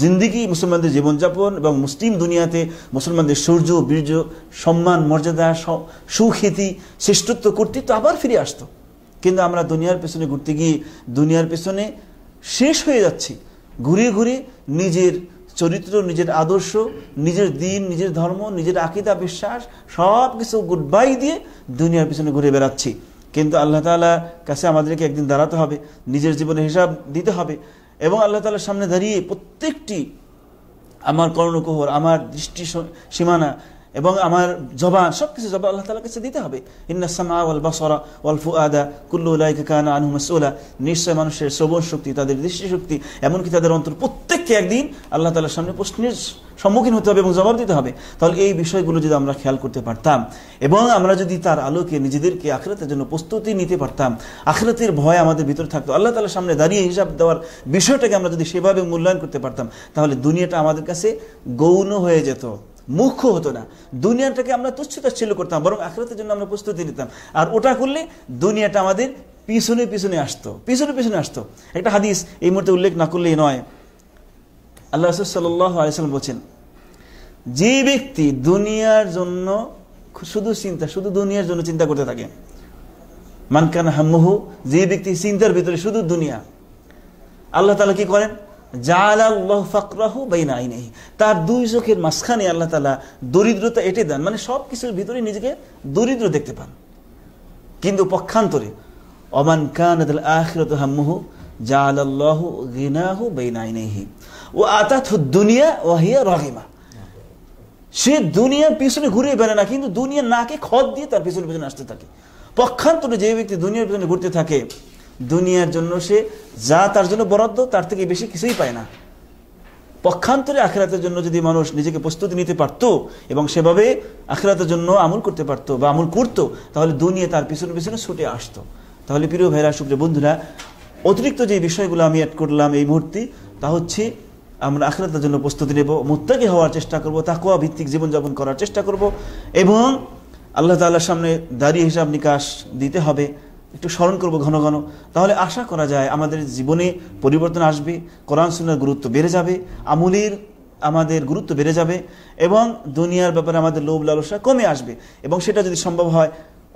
জিন্দিগি, মুসলমানদের জীবনযাপন এবং মুসলিম দুনিয়াতে মুসলমানদের সূর্য, বীর্য, সম্মান, মর্যাদা সুখ্যাতি, শ্রেষ্ঠত্ব, কর্তৃত্ব আবার ফিরে আসতো। কিন্তু আমরা দুনিয়ার পেছনে ঘুরতে গিয়ে দুনিয়ার পেছনে শেষ হয়ে যাচ্ছি। ঘুরে ঘুরে নিজের চরিত্র, নিজের আদর্শ, নিজের দিন, নিজের ধর্ম, নিজের আকিদা, বিশ্বাস সব কিছু গুড বাই দিয়ে দুনিয়ার পিছনে ঘুরে বেড়াচ্ছি। কিন্তু আল্লাহ তালা কাছে আমাদেরকে একদিন দাঁড়াতে হবে, নিজের জীবনে হিসাব দিতে হবে এবং আল্লাহ তালার সামনে দাঁড়িয়ে প্রত্যেকটি আমার কর্ণকোহর, আমার দৃষ্টি সীমানা এবং আমার জবান সব কিছু জবান আল্লাহ তালার কাছে দিতে হবে। কানা নিশ্চয় মানুষের শ্রবণ শক্তি, তাদের দৃষ্টিশক্তি এমনকি তাদের অন্তর প্রত্যেককে একদিন আল্লাহ তালার সামনে প্রশ্নের সম্মুখীন হতে হবে এবং জবাব দিতে হবে। তাহলে এই বিষয়গুলো যদি আমরা খেয়াল করতে পারতাম এবং আমরা যদি তার আলোকে নিজেদেরকে আখরাতের জন্য প্রস্তুতি নিতে পারতাম, আখরাতের ভয় আমাদের ভিতরে থাকতো। আল্লাহ তালার সামনে দাঁড়িয়ে হিসাব দেওয়ার বিষয়টাকে আমরা যদি সেভাবে মূল্যায়ন করতে পারতাম, তাহলে দুনিয়াটা আমাদের কাছে গৌণ হয়ে যেত। মুখ্য হতো না। দুনিয়াটাকে আমরা তুচ্ছ তাচ্ছিল্য করতাম, বরং আখরাতের জন্য আমরা প্রস্তুতি নিতাম। আর ওটা করলে দুনিয়াটা আমাদের পিছনে পিছনে আসতো, পিছনে পিছনে আসতো। একটা হাদিস এই মুহূর্তে উল্লেখ না করলেই নয়। আল্লাহ সাল্লাম বলছেন, যে ব্যক্তি দুনিয়ার জন্য শুধু চিন্তা, শুধু দুনিয়ার জন্য চিন্তা করতে থাকে মানকান হাম্মহু যে ব্যক্তি চিন্তার ভিতরে শুধু দুনিয়া, আল্লাহ তালা কি করেন? তার দুই চোখের মাঝখানে আল্লাহ তালা দরিদ্রতা এটে দেন মানে সব কিছুর ভিতরে নিজেকে দরিদ্র দেখতে পান। কিন্তু পক্ষান্তরে অমান কান আখিরত হাম্মুহু জালাল্লাহু গিনাহু বাইনাইনাইহি ও আতাত দুনিয়া ওয়াহিয়া রহিমা সে দুনিয়ার পিছনে ঘুরে বেড়ে না, কিন্তু দুনিয়ার নাকে খত দিয়ে তার পিছনে পিছনে আসতে থাকে। পক্ষান্তরে যে ব্যক্তি দুনিয়ার পিছনে ঘুরতে থাকে দুনিয়ার জন্য সে যা তার জন্য বরাদ্দ, তার থেকে বেশি কিছুই পায় না। পক্ষান্তরে আখেরাতের জন্য যদি মানুষ নিজেকে প্রস্তুতি নিতে পারত এবং সেভাবে আখেরাতের জন্য আমল করতে পারত বা আমল করত, তাহলে দুনিয়া তার পিছনে পিছনে ছুটে আসতো। তাহলে প্রিয় ভাইরা, সুপ্রিয় বন্ধুরা, অতিরিক্ত যে বিষয়গুলো আমি অ্যাড করলাম এই মুহূর্তে, তা হচ্ছে আমরা আখরাতের জন্য প্রস্তুতি নেব, মুত্তাকি হওয়ার চেষ্টা করব তাকুয়া ভিত্তিক জীবনযাপন করার চেষ্টা করব এবং আল্লাহ তাআলার সামনে দাঁড়িয়ে হিসাব নিকাশ দিতে হবে। একটু স্মরণ করব ঘন ঘন। তাহলে আশা করা যায় আমাদের জীবনে পরিবর্তন আসবে, কোরআন সুন্নার গুরুত্ব বেড়ে যাবে, আমুলির আমাদের গুরুত্ব বেড়ে যাবে, এবং দুনিয়ার ব্যাপারে আমাদের লোভ লালসা কমে আসবে। এবং সেটা যদি সম্ভব হয়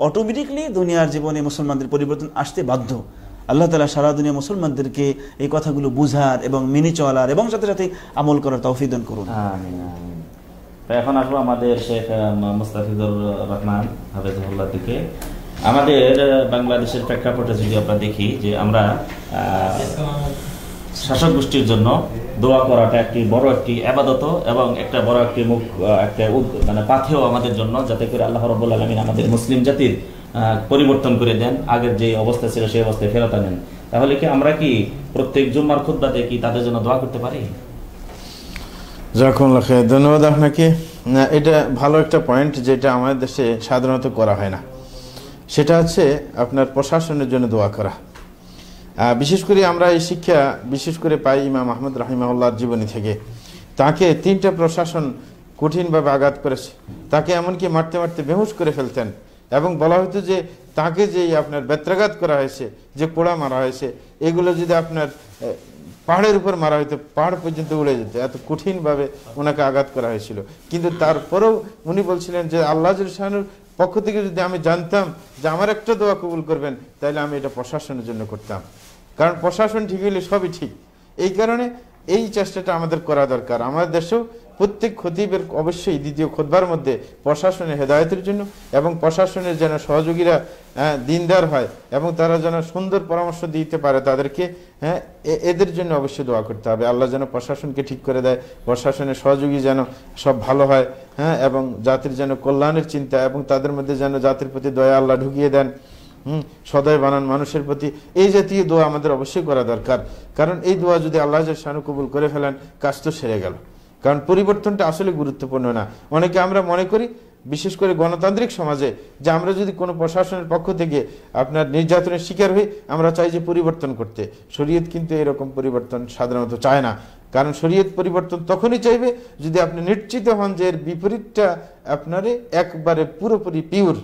অটোমেটিকলি দুনিয়ার জীবনে মুসলমানদের পরিবর্তন আসতে বাধ্য। আল্লাহ তালা সারা দুনিয়া মুসলমানদেরকে এই কথাগুলো বুঝার এবং মেনে চলার এবং সাথে সাথে আমল করার তৌফিদান করুন। এখন আসব আমাদের শেখ মুস্তাফিজুর রহমান হাফেজুল্লাহ দিকে। আমাদের বাংলাদেশের প্রেক্ষাপটে যদি আমরা দেখি যে আমরা শাসক গোষ্ঠীর জন্য দোয়া করাটা একটি বড় একটি আবাদত এবং একটা বড় একটি মুখ একটা মানে পাথেও আমাদের জন্য যাতে করে আল্লাহ রব্বুল আলমিন আমাদের মুসলিম জাতির পরিবর্তন করে দেন, আগের যে অবস্থা ছিল সেই অবস্থায় ফেরত আনেন। তাহলে কি আমরা কি প্রত্যেক জুম্মার খুদ্বাতে কি তাদের জন্য দোয়া করতে পারি? জাকুল্লাহ খায় ধন্যবাদ আপনাকে। এটা ভালো একটা পয়েন্ট যেটা আমাদের দেশে সাধারণত করা হয় না। সেটা হচ্ছে আপনার প্রশাসনের জন্য দোয়া করা। বিশেষ করে আমরা এই শিক্ষা বিশেষ করে পাই ইমাম আহমদ রাহিমাউল্লাহর জীবনী থেকে। তাকে তিনটা প্রশাসন কঠিনভাবে আঘাত করেছে। তাকে এমনকি মারতে মারতে বেহুশ করে ফেলতেন। এবং বলা হতো যে তাকে যে আপনার বেত্রাঘাত করা হয়েছে, যে পোড়া মারা হয়েছে, এগুলো যদি আপনার পাহাড়ের উপর মারা হইতো, পাহাড় পর্যন্ত উড়ে যেত। এত কঠিনভাবে ওনাকে আঘাত করা হয়েছিল। কিন্তু তারপরেও উনি বলছিলেন যে আল্লাহ পক্ষ থেকে যদি আমি জানতাম যে আমার একটা দোয়া কবুল করবেন তাহলে আমি এটা প্রশাসনের জন্য করতাম। কারণ প্রশাসন ঠিক হইলে সবই ঠিক। এই কারণে এই চেষ্টাটা আমাদের করা দরকার। আমাদের দেশেও প্রত্যেক খতিবের অবশ্যই দ্বিতীয় খোদবার মধ্যে প্রশাসনের হেদায়তের জন্য এবং প্রশাসনের যেন সহযোগীরা হ্যাঁ, দিনদার হয় এবং তারা যেন সুন্দর পরামর্শ দিতে পারে তাদেরকে হ্যাঁ এদের জন্য অবশ্যই দোয়া করতে হবে। আল্লাহ যেন প্রশাসনকে ঠিক করে দেয় প্রশাসনের সহযোগী যেন সব ভালো হয়। হ্যাঁ এবং জাতির যেন কল্যাণের চিন্তা এবং তাদের মধ্যে যেন জাতির প্রতি দয়া আল্লাহ ঢুকিয়ে দেন, হুম, সদয় বানান মানুষের প্রতি। এই জাতীয় দোয়া আমাদের অবশ্যই করা দরকার। কারণ এই দোয়া যদি আল্লাহ শানু কবুল করে ফেলেন, কাজ তো সেরে গেল। কারণ পরিবর্তনটা আসলে গুরুত্বপূর্ণ না। অনেকে আমরা মনে করি, বিশেষ করে গণতান্ত্রিক সমাজে, যে আমরা যদি কোনো প্রশাসনের পক্ষ থেকে আপনার নির্যাতনের শিকার হই, আমরা চাই যে পরিবর্তন করতে। শরীয়ত কিন্তু এরকম পরিবর্তন সাধারণত চায় না। কারণ শরীয়ত পরিবর্তন তখনই চাইবে যদি আপনি নিশ্চিত হন যে এর বিপরীতটা আপনারে একবারে পুরোপুরি পিওর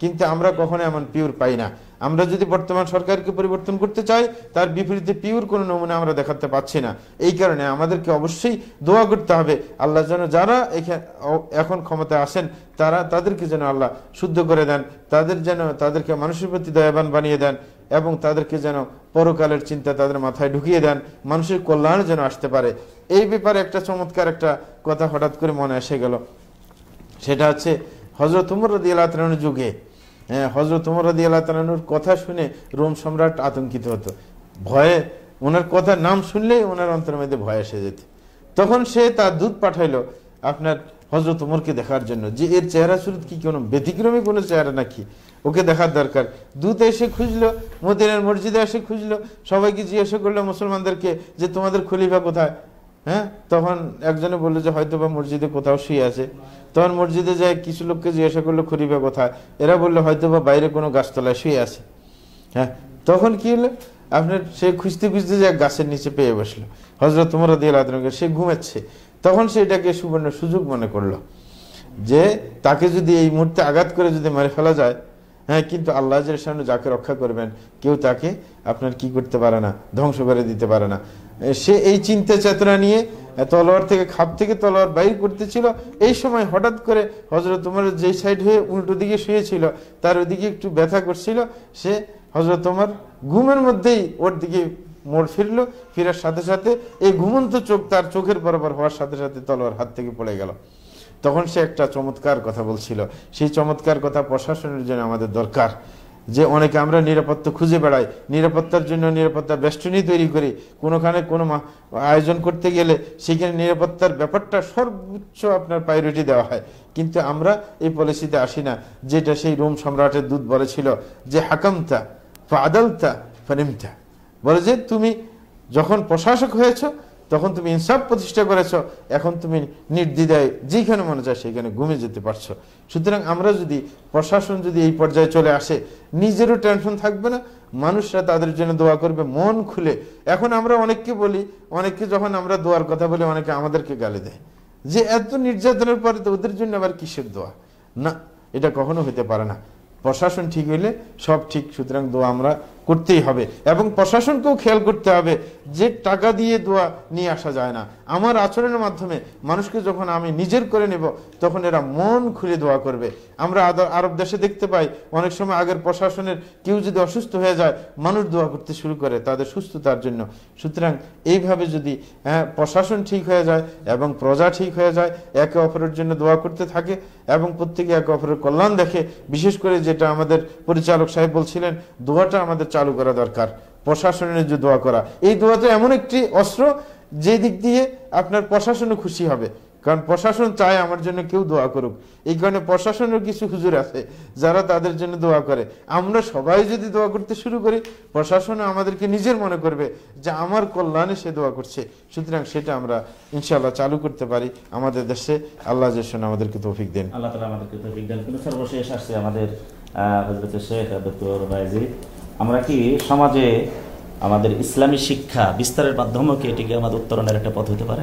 কিন্তু আমরা কখনো এমন পিওর পাই না। আমরা যদি বর্তমান সরকারকে পরিবর্তন করতে চাই, তার বিপরীতে পিওর কোনো নমুনা আমরা দেখাতে পাচ্ছি না। এই কারণে আমাদেরকে অবশ্যই দোয়া করতে হবে। আল্লাহ যেন যারা এখা- এখন ক্ষমতায় আসেন, তারা তাদেরকে যেন আল্লাহ শুদ্ধ করে দেন, তাদের যেন তাদেরকে মানুষের প্রতি দয়াবান বানিয়ে দেন। এবং তাদেরকে যেন পরকালের চিন্তা তাদের মাথায় ঢুকিয়ে দেন, মানুষের কল্যাণ যেন আসতে পারে। এই ব্যাপারে একটা চমৎকার একটা কথা হঠাৎ করে মনে এসে গেল। সেটা হচ্ছে হজরত উমর রদি যুগে হ্যাঁ হজরত উমর রদি কথা শুনে রোম সম্রাট আতঙ্কিত হতো। ভয়ে ওনার কথা নাম শুনলেই ওনার অন্তরের মধ্যে ভয় এসে যেত। তখন সে তার দুধ পাঠাইলো, আপনার হজরত উমরকে দেখার জন্য, যে এর চেহারা সুরত কি কোনো ব্যতিক্রমী কোনো চেহারা নাকি? ওকে দেখার দরকার। দূত এসে খুঁজলো, মদিনার মসজিদে এসে খুঁজলো, সবাইকে জিজ্ঞাসা করল মুসলমানদেরকে যে তোমাদের খলিফা কোথায়? হ্যাঁ? তখন একজনে বলল যে হয়তো বা মসজিদে কোথাও শুয়ে আছে। তখন মসজিদে যায় কিছু লোককে জিজ্ঞাসা করল, খলিফা কোথায়? এরা বলল হয়তো বা বাইরে কোনো গাছতলায় শুয়ে আছে। হ্যাঁ? তখন কি হলো? আপনার সে খুঁজতে খুঁজতে যে গাছের নিচে পেয়ে বসল। হজরত তোমরা দিয়ে আদরকে সে ঘুমাচ্ছে। তখন সে এটাকে সুবর্ণ সুযোগ মনে করল যে তাকে যদি এই মুহূর্তে আঘাত করে যদি মেরে ফেলা যায় হ্যাঁ কিন্তু আল্লাহ সামনে যাকে রক্ষা করবেন, কেউ তাকে আপনার কি করতে পারে না, ধ্বংস করে দিতে পারে না। সে এই চিন্তা চেতনা নিয়ে তলোয়ার থেকে, খাপ থেকে তলোয়ার বাইর করতেছিল। এই সময় হঠাৎ করে হজরত তোমার যেই সাইড হয়ে উল্টো দিকে শুয়েছিল, তার ওদিকে একটু ব্যথা করছিল। সে হজরত তোমার ঘুমের মধ্যেই ওর দিকে মোড় ফিরলো। ফিরার সাথে সাথে এই ঘুমন্ত চোখ তার চোখের বরাবর হওয়ার সাথে সাথে তলোয়ার হাত থেকে পড়ে গেল। তখন সে একটা চমৎকার কথা বলছিল। সেই চমৎকার কথা প্রশাসনের জন্য আমাদের দরকার। যে অনেকে আমরা নিরাপত্তা খুঁজে বেড়াই, নিরাপত্তার জন্য নিরাপত্তা বেষ্টনী তৈরি করি। কোনোখানে কোনো আয়োজন করতে গেলে সেখানে নিরাপত্তার ব্যাপারটা সর্বোচ্চ আপনার প্রায়োরিটি দেওয়া হয়। কিন্তু আমরা এই পলিসিতে আসি না। যেটা সেই রোম সম্রাটের দূত বলেছিল যে, হাকামতা ফাদালতা ফানিমতা বলে যে, তুমি যখন প্রশাসক হয়েছ তখন তুমি ইনসাফ প্রতিষ্ঠা করেছ, এখন তুমি নির্দ্বিধায় যেখানে মনে চায় সেখানে ঘুমে যেতে পারছ। সুতরাং আমরা যদি, প্রশাসন যদি এই পর্যায়ে চলে আসে, নিজেরও টেনশন থাকবে না, মানুষরা তাদের জন্য দোয়া করবে, মন খুলে। এখন আমরা অনেককে বলি, অনেককে যখন আমরা দোয়ার কথা বলি, অনেকে আমাদেরকে গালি দেয়। যে এত নির্যাতনের পরে তো ওদের জন্য আবার কিসের দোয়া? না, এটা কখনো হতে পারে না। প্রশাসন ঠিক হইলে সব ঠিক, সুতরাং দোয়া আমরা করতেই হবে। এবং প্রশাসনকেও খেয়াল করতে হবে যে টাকা দিয়ে দোয়া নিয়ে আসা যায় না। আমার আচরণের মাধ্যমে মানুষকে যখন আমি নিজের করে নেব তখন এরা মন খুলে দোয়া করবে। আমরা আরব দেশে দেখতে পাই অনেক সময় আগের প্রশাসনের কেউ যদি অসুস্থ হয়ে যায় মানুষ দোয়া করতে শুরু করে তাদের সুস্থতার জন্য। সুতরাং এইভাবে যদি হ্যাঁ, প্রশাসন ঠিক হয়ে যায় এবং প্রজা ঠিক হয়ে যায় একে অপরের জন্য দোয়া করতে থাকে এবং প্রত্যেকে একে অপরের কল্যাণ দেখে বিশেষ করে যেটা আমাদের পরিচালক সাহেব বলছিলেন দোয়াটা আমাদের চালু করা দরকার, প্রশাসনের যে দোয়া করা। এই দোয়া তো এমন একটি অস্ত্র যে দিক দিয়ে আপনার প্রশাসনও খুশি হবে। কারণ প্রশাসন চায় আমার জন্য কেউ দোয়া করুক। এই কারণে প্রশাসনের কিছু হুজুর আছে যারা তাদের জন্য দোয়া করে। আমরা সবাই যদি দোয়া করতে শুরু করি, প্রশাসনও আমাদেরকে নিজের মনে করবে যে আমার কল্যাণে সে দোয়া করছে। সুতরাং সেটা আমরা ইনশাআল্লাহ চালু করতে পারি আমাদের দেশে। আল্লাহ যেসন আমাদেরকে তৌফিক দেন। আল্লাহ আমাদেরকে তৌফিক দান। কিন্তু সর্বশেষ আসছে আমাদের শেখ ডক্টর আমরা কি সমাজে আমাদের ইসলামী শিক্ষা বিস্তারের মাধ্যমে কি এটিকে আমাদের উত্তরণের একটা পথ হতে পারে?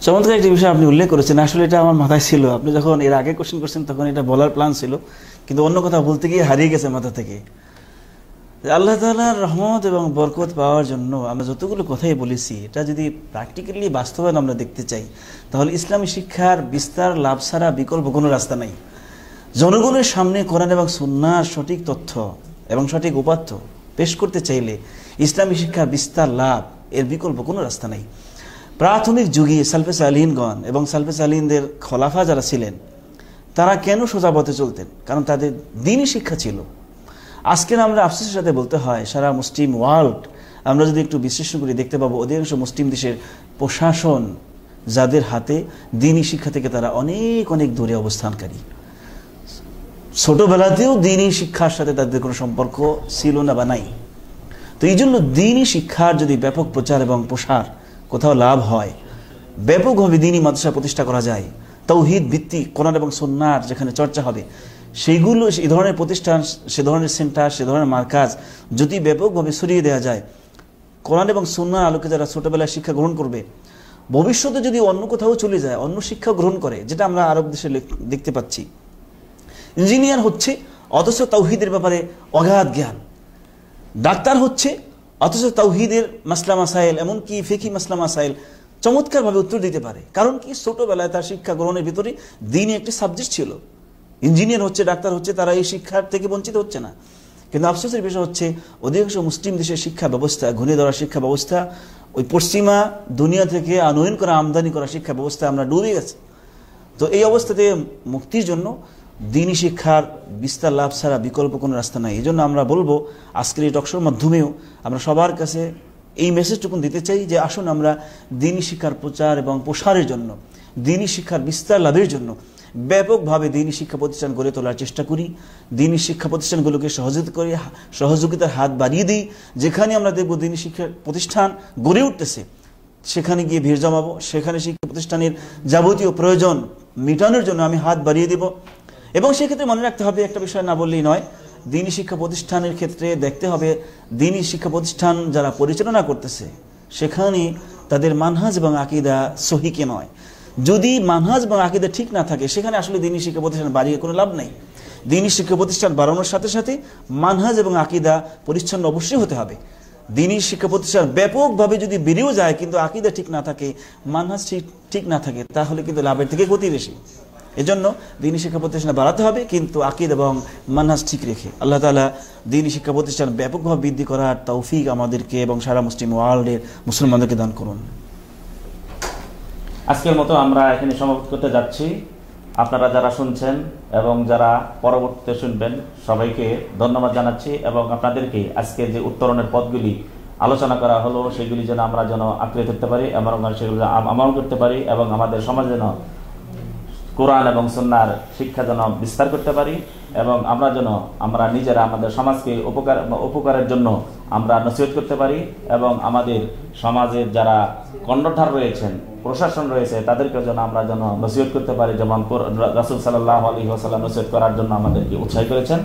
চমৎকার একটি বিষয় আপনি উল্লেখ করেছেন। আসলে এটা আমার মাথায় ছিল। আপনি যখন এর আগে কোশ্চেন করছেন, তখন এটা বলার প্ল্যান ছিল। কিন্তু অন্য কথা বলতে গিয়ে হারিয়ে গেছে মাথা থেকে। আল্লাহ তালার রহমত এবং বরকত পাওয়ার জন্য আমরা যতগুলো কথাই বলেছি, এটা যদি প্র্যাকটিক্যালি বাস্তবায়ন আমরা দেখতে চাই, তাহলে ইসলামী শিক্ষার বিস্তার, লাভ ছাড়া বিকল্প কোনো রাস্তা নাই। জনগণের সামনে কোরআন এবং সুন্নার সঠিক তথ্য এবং সঠিক উপাত্য পেশ করতে চাইলে ইসলামী শিক্ষা বিস্তার লাভ এর বিকল্প কোনো রাস্তা নাই। প্রাথমিক যুগে সালফেস আলীনগণ এবং সালফেস আলীনদের খলাফা যারা ছিলেন, তারা কেন সোজা পথে চলতেন? কারণ তাদের দিনই শিক্ষা ছিল। আজকের আমরা আফসোসের সাথে বলতে হয়, সারা মুসলিম ওয়ার্ল্ড আমরা যদি একটু বিশ্লেষণ করি দেখতে পাবো, অধিকাংশ মুসলিম দেশের প্রশাসন যাদের হাতে দিনই শিক্ষা থেকে তারা অনেক অনেক দূরে অবস্থানকারী। ছোটবেলাতেও দিনই শিক্ষার সাথে তাদের কোনো সম্পর্ক ছিল না বা নাই। তো এই জন্য দিনই শিক্ষার যদি ব্যাপক প্রচার এবং প্রসার কোথাও লাভ হয়, ব্যাপকভাবে দিনই মাদ্রাসা প্রতিষ্ঠা করা যায়, তৌহিদ ভিত্তি কোরআন এবং সন্ন্যার যেখানে চর্চা হবে সেইগুলো এই ধরনের প্রতিষ্ঠান, সে ধরনের সেন্টার, সে ধরনের মার্কাজ যদি ব্যাপকভাবে সরিয়ে দেওয়া যায়, কোরআন এবং সন্ন্যার আলোকে যারা ছোটবেলায় শিক্ষা গ্রহণ করবে, ভবিষ্যতে যদি অন্য কোথাও চলে যায়, অন্য শিক্ষা গ্রহণ করে, যেটা আমরা আরব দেশে দেখতে পাচ্ছি ইঞ্জিনিয়ার হচ্ছে, অথচ তাওহিদের ব্যাপারে অগাধ জ্ঞান। ডাক্তার হচ্ছে, অথচ তাওহিদের মাসলা মাসাইল, এমনকি ফেকি মাসলা মাসাইল চমৎকারভাবে উত্তর দিতে পারে। কারণ কি? ছোটবেলায় তার শিক্ষা গ্রহণের ভিতরে দিনই একটি সাবজেক্ট ছিল। ইঞ্জিনিয়ার হচ্ছে, ডাক্তার হচ্ছে, তারা এই শিক্ষার থেকে বঞ্চিত হচ্ছে না। কিন্তু আফসোসের বিষয় হচ্ছে, অধিকাংশ মুসলিম দেশের শিক্ষা ব্যবস্থা, ঘুরে ধরা শিক্ষা ব্যবস্থা, ওই পশ্চিমা দুনিয়া থেকে আনয়ন করা, আমদানি করা শিক্ষা ব্যবস্থা আমরা ডুবে গেছি। তো এই অবস্থাতে মুক্তির জন্য দিনী শিক্ষার বিস্তার লাভ ছাড়া বিকল্প কোনো রাস্তা নাই। এই জন্য আমরা বলব, আজকের এই টকশোর মাধ্যমেও আমরা সবার কাছে এই মেসেজটুকুন দিতে চাই যে, আসুন আমরা দিনী শিক্ষার প্রচার এবং প্রসারের জন্য, দিনী শিক্ষার বিস্তার লাভের জন্য ব্যাপকভাবে দিনী শিক্ষা প্রতিষ্ঠান গড়ে তোলার চেষ্টা করি। দিনী শিক্ষা প্রতিষ্ঠানগুলোকে সহযোগিতা করি, সহযোগিতার হাত বাড়িয়ে দিই। যেখানে আমরা দেখব দিনী শিক্ষা প্রতিষ্ঠান গড়ে উঠতেছে, সেখানে গিয়ে ভিড় জমাবো। সেখানে শিক্ষা প্রতিষ্ঠানের যাবতীয় প্রয়োজন মেটানোর জন্য আমি হাত বাড়িয়ে দেব। এবং সেক্ষেত্রে মনে রাখতে হবে, একটা বিষয় না বললেই নয়, দিনী শিক্ষা প্রতিষ্ঠানের ক্ষেত্রে দেখতে হবে, দিনী শিক্ষা প্রতিষ্ঠান যারা পরিচালনা করতেছে, সেখানে তাদের মানহাজ এবং আকিদা সহিকে নয়। যদি মানহাজ এবং আকিদা ঠিক না থাকে, সেখানে আসলে দিনী শিক্ষা প্রতিষ্ঠান বাড়িয়ে কোনো লাভ নেই। দিনী শিক্ষা প্রতিষ্ঠান বাড়ানোর সাথে সাথে মানহাজ এবং আকিদা পরিচ্ছন্ন অবশ্যই হতে হবে। দিনী শিক্ষা প্রতিষ্ঠান ব্যাপকভাবে যদি বেড়েও যায়, কিন্তু আকিদা ঠিক না থাকে, মানহাজ ঠিক ঠিক না থাকে, তাহলে কিন্তু লাভের থেকে ক্ষতি বেশি। এজন্য দিনী শিক্ষা প্রতিষ্ঠান বাড়াতে হবে, কিন্তু আকিদ এবং মানহাজ ঠিক রেখে। আল্লাহ তালা দিনী শিক্ষা প্রতিষ্ঠান ব্যাপকভাবে বৃদ্ধি করার তৌফিক আমাদেরকে এবং সারা মুসলিম ওয়ার্ল্ডের মুসলমানদেরকে দান করুন। আজকের মতো আমরা এখানে সমাপ্ত করতে যাচ্ছি। আপনারা যারা শুনছেন এবং যারা পরবর্তীতে শুনবেন, সবাইকে ধন্যবাদ জানাচ্ছি এবং আপনাদেরকে আজকে যে উত্তরণের পথগুলি আলোচনা করা হলো, সেগুলি যেন আমরা যেন আঁকড়ে ধরতে পারি এবং সেগুলি আমল করতে পারি এবং আমাদের সমাজ যেন কোরআন এবং সন্ন্যার শিক্ষা যেন বিস্তার করতে পারি এবং আমরা যেন, আমরা নিজেরা আমাদের সমাজকে উপকার, উপকারের জন্য আমরা নসিহত করতে পারি এবং আমাদের সমাজের যারা কর্ণধার রয়েছেন, প্রশাসন রয়েছে তাদেরকে যেন আমরা যেন নসিহত করতে পারি। যেমন রাসুল সাল্লাহ আলী ওসাল্লাম নসিহত করার জন্য আমাদেরকে উৎসাহ করেছেন।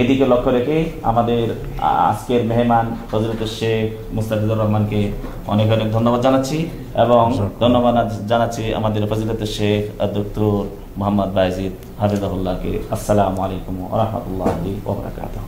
এদিকে লক্ষ্য রেখে আমাদের আজকের মেহমান হজরত শেখ মুস্তাফিজুর রহমানকে অনেক অনেক ধন্যবাদ জানাচ্ছি এবং ধন্যবাদ জানাচ্ছি আমাদের ফজিলত শেখ ডক্টর মোহাম্মদ বাইজিদ হাফিজাহুল্লাহকে। আসসালামু আলাইকুম রহমতুল্লাহ ওবরাকাতুহ